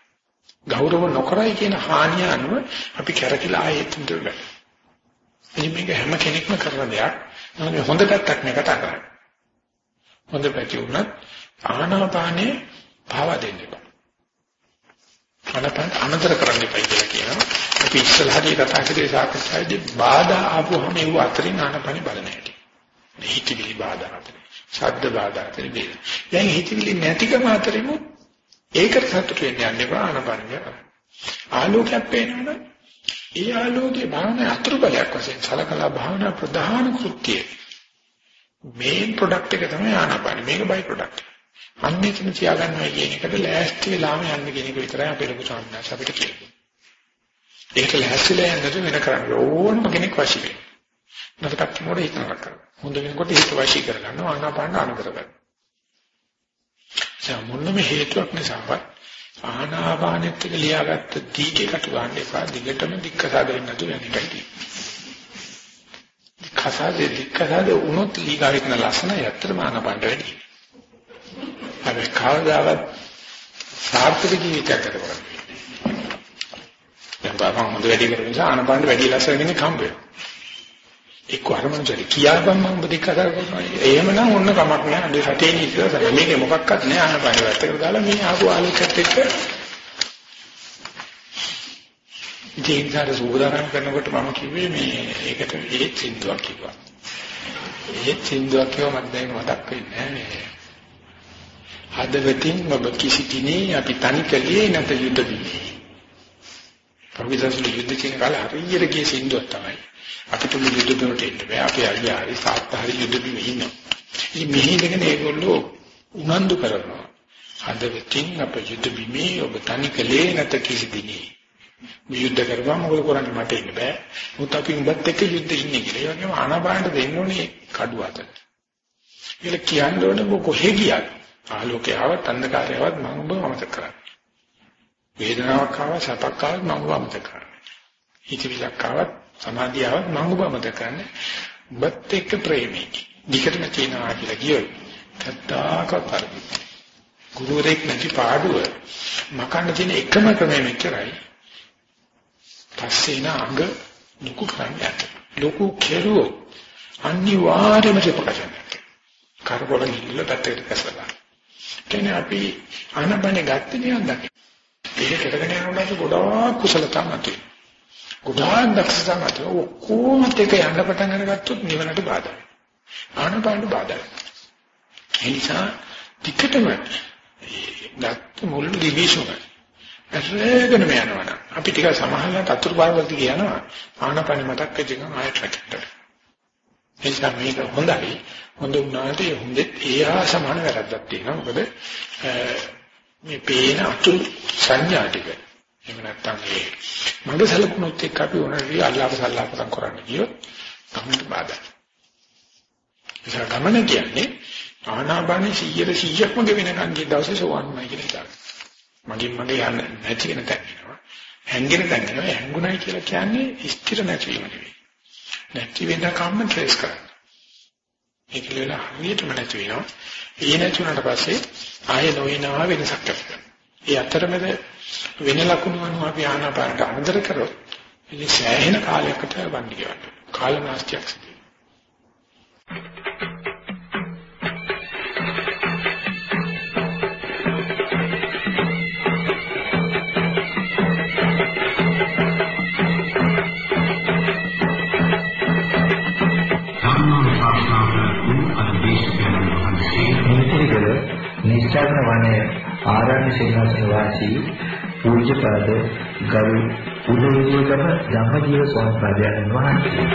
Speaker 1: ගෞරව නොකරයි කියන හානිය අනුව අපි කැරකිලා ආයෙත් ඉඳලා. මේක හැම කෙනෙක්ම කරන දෙයක්. හොඳ පැත්තක් නේ කතා කරන්නේ. හොඳ පැති වුණත් ආනාපානේ භාව දෙන්න එපා. ආනාපාන අනතර කරන්න එපා කියලා කියනවා. අපි ඉස්සරහදී කතා කරේ සාකච්ඡාවේදී බාධා ආපුවම ඒව අතරින් ආනාපානේ බලන හැටි. හිතවිලි බාධා අතරින්, ශබ්ද බාධා අතරින් බේද. දැන් හිතවිලි නැතිකම අතරින් ඒකට සතුට වෙන්න යන්න එපා ආනාපානේ. ආලෝකයක් පේනවනේ ඒ ආලෝකයේ භාවනා අතුරු බලයක් වශයෙන් සලකලා භාවනා ප්‍රධාන කෘත්‍යය මේන් ප්‍රොඩක්ට් එක තමයි ආනාපාන. මේක බයි ප්‍රොඩක්ට්. අන්න එතන තියාගන්නවා කියන එකට ලෑස්ති වෙලාම යන්න කියන එක විතරයි අපේ ලොකු සම්මාස අපිට කියන්නේ. ඒක ලෑස්තිලා යන්නද වෙන කරන්නේ ඕනම කෙනෙක් වශී වෙනවා. නැත්නම් මොකද හිතනවා කරන්නේ. හොඳ වෙනකොට හිත වශී කරගන්නවා ආනාපාන අනුකර ගන්න. සම්මුන්නම හේතුවක් නිසාවත් ආනාපානෙත් එක ලියාගත්ත දීකේකට ගන්න එපා. දිගටම දික්කසා දෙන්න නැතුව යන එකයි තියෙන්නේ. කසාදේ දික්කසාදේ වුණොත් ඊගාවෙත් න ලස්සනයි ඇත්තටම ආනපන්න වැඩි. හැබැයි කවදාවත් සාර්ථක ජීවිතයක් ගත කරන්නේ. දැන් බාපන් හොඳ වැඩි කරන නිසා ආනපන්න වැඩි ලස්සන කෙනෙක් හම්බ වෙනවා. එක්ක අරමුණට කියාපම් මම ඔබ දික්කසා කරනවා. එහෙමනම් ඔන්න කමක් නෑ. අද රටේ ඉස්සර මේකේ මොකක්වත් නෑ ආනපන්න වැත්තකට දාලා මේ ආපු ආලෝකයත් එක්ක ජීන්සාර සූදානම් කරනකොට මම කිව්වේ මේ ඒකට ඒත් සින්දුවක් කිව්වා. ඒත් සින්දුවක් කිව්ව මට දැන් මතක් වෙන්නේ නැහැ. හදවතින් ඔබ කිසි දිනේ අපි තනි කලේ නැත යුද්ධ දිනේ. කවිදාසුල යුද්ධ කියන කාලේ හරියට ගිය සින්දුවක් තමයි. අපිට මේ යුද්ධ දුරට එන්න බෑ. අපි අයියා හරි සාත්ත හරි යුද්ධ බිමේ ඉන්නවා. ඉතින් මෙහි ඉඳගෙන ඒගොල්ලෝ උනන්දු කරනවා. හදවතින් අප යුද්ධ බිමේ ඔබ තනි කලේ නැත කිසි දිනේ. යුද්ධ කරපුවා මොකද කරන්නේ මට ඉන්න බෑ. මුත් අපි උඹත් එක්ක යුද්ධ ඉන්නේ කියලා. ඒ වගේම ආනාපානට දෙන්න ඕනේ කඩුව අතට. ඒක කියන්න ඕනේ මොක කොහෙ ගියත් ආලෝකය ආවත් අන්ධකාරය ආවත් මම ඔබ අමතක කරන්නේ. වේදනාවක් ආවත් සැපක් ආවත් මම ඔබ අමතක කරන්නේ. හිතවිලක් ආවත් සමාධිය ආවත් මම ඔබ අමතක කරන්නේ. උඹත් එක්ක ප්‍රේමී. දිගටම තියනවා කියලා කියොත් කද්දාකත් හරි. ගුරුවරයෙක් නැති පාඩුව මකන්න තියෙන එකම ක්‍රමය මෙච්චරයි. පස්සේ එන අඟ ලොකු කරන්නේ ලොකු කෙරුවොත් අනිවාර්යයෙන්ම ප්‍රකාශනයක්. කරකොල ගිහිල්ලා පැත්තකට කැසලා. කියන්නේ අපි ආනපනේ ගත්තේ නිකන් දැක්ක. ඒක කරගෙන යනකොට ගොඩාක් කුසලතා නැති. ගොඩාක් දක්ෂතා මත ඔක්කොම ටික යන්න පටන් අරගත්තොත් නිවනට බාධායි. ආනපානට බාධායි. ඒ නිසා ටිකටම ගත්ත මුල් දිවිසුම ඇරගෙන යනවා. අපි ටික සමහරවිට අතුරු පාරවලදී කියනවා ආනපාන මතක් වෙච්ච ගමන් ආයෙත් රැකටට. ඒ නිසා මේක හොඳයි. හොඳ වුණාට ඒ හොඳේ ඒහා සමාන වැරද්දක් තියෙනවා. මොකද මේ පේන අතුරු සංඥා ටික එහෙම නැත්නම් ඒ මඟ සලකුණුත් එක්ක අපි උනරි අල්ලාප සල්ලාපම් කරන්න ගියොත් ගමනට බාධා. ඒ ගමන කියන්නේ ආනාපාන 100 100ක්ම ගෙවෙනකන් ගිය දවසේ සෝවන්මයි කියන එක. මගින් මගේ යන්න නැති වෙන තැන වෙනවා. හැංගෙන තැන වෙනවා. හැංගුණයි කියලා කියන්නේ ස්ථිර නැතිවීම නෙවෙයි. නැති වෙන කම්ම ට්‍රේස් කරන්න. ඒක ලෙල හරියටම නැති වෙනවා. ඒ නැති වුණාට පස්සේ ආයෙ නොවෙනවා වෙනසක් කරගන්න. ඒ අතරමැද වෙන ලකුණු අනුව අපි ආනාපානට අමතර කරොත් ඉතින් සෑහෙන කාලයකට වන්දි කියවන්න. කාලනාස්තියක් සිදු
Speaker 2: නිස්සාරණ වනයේ ආරණ්‍ය සේනාසන වාසී පූජ්‍යපද ගරු උදේවිගම ධම්මජීව ස්වාමීන් වහන්සේ.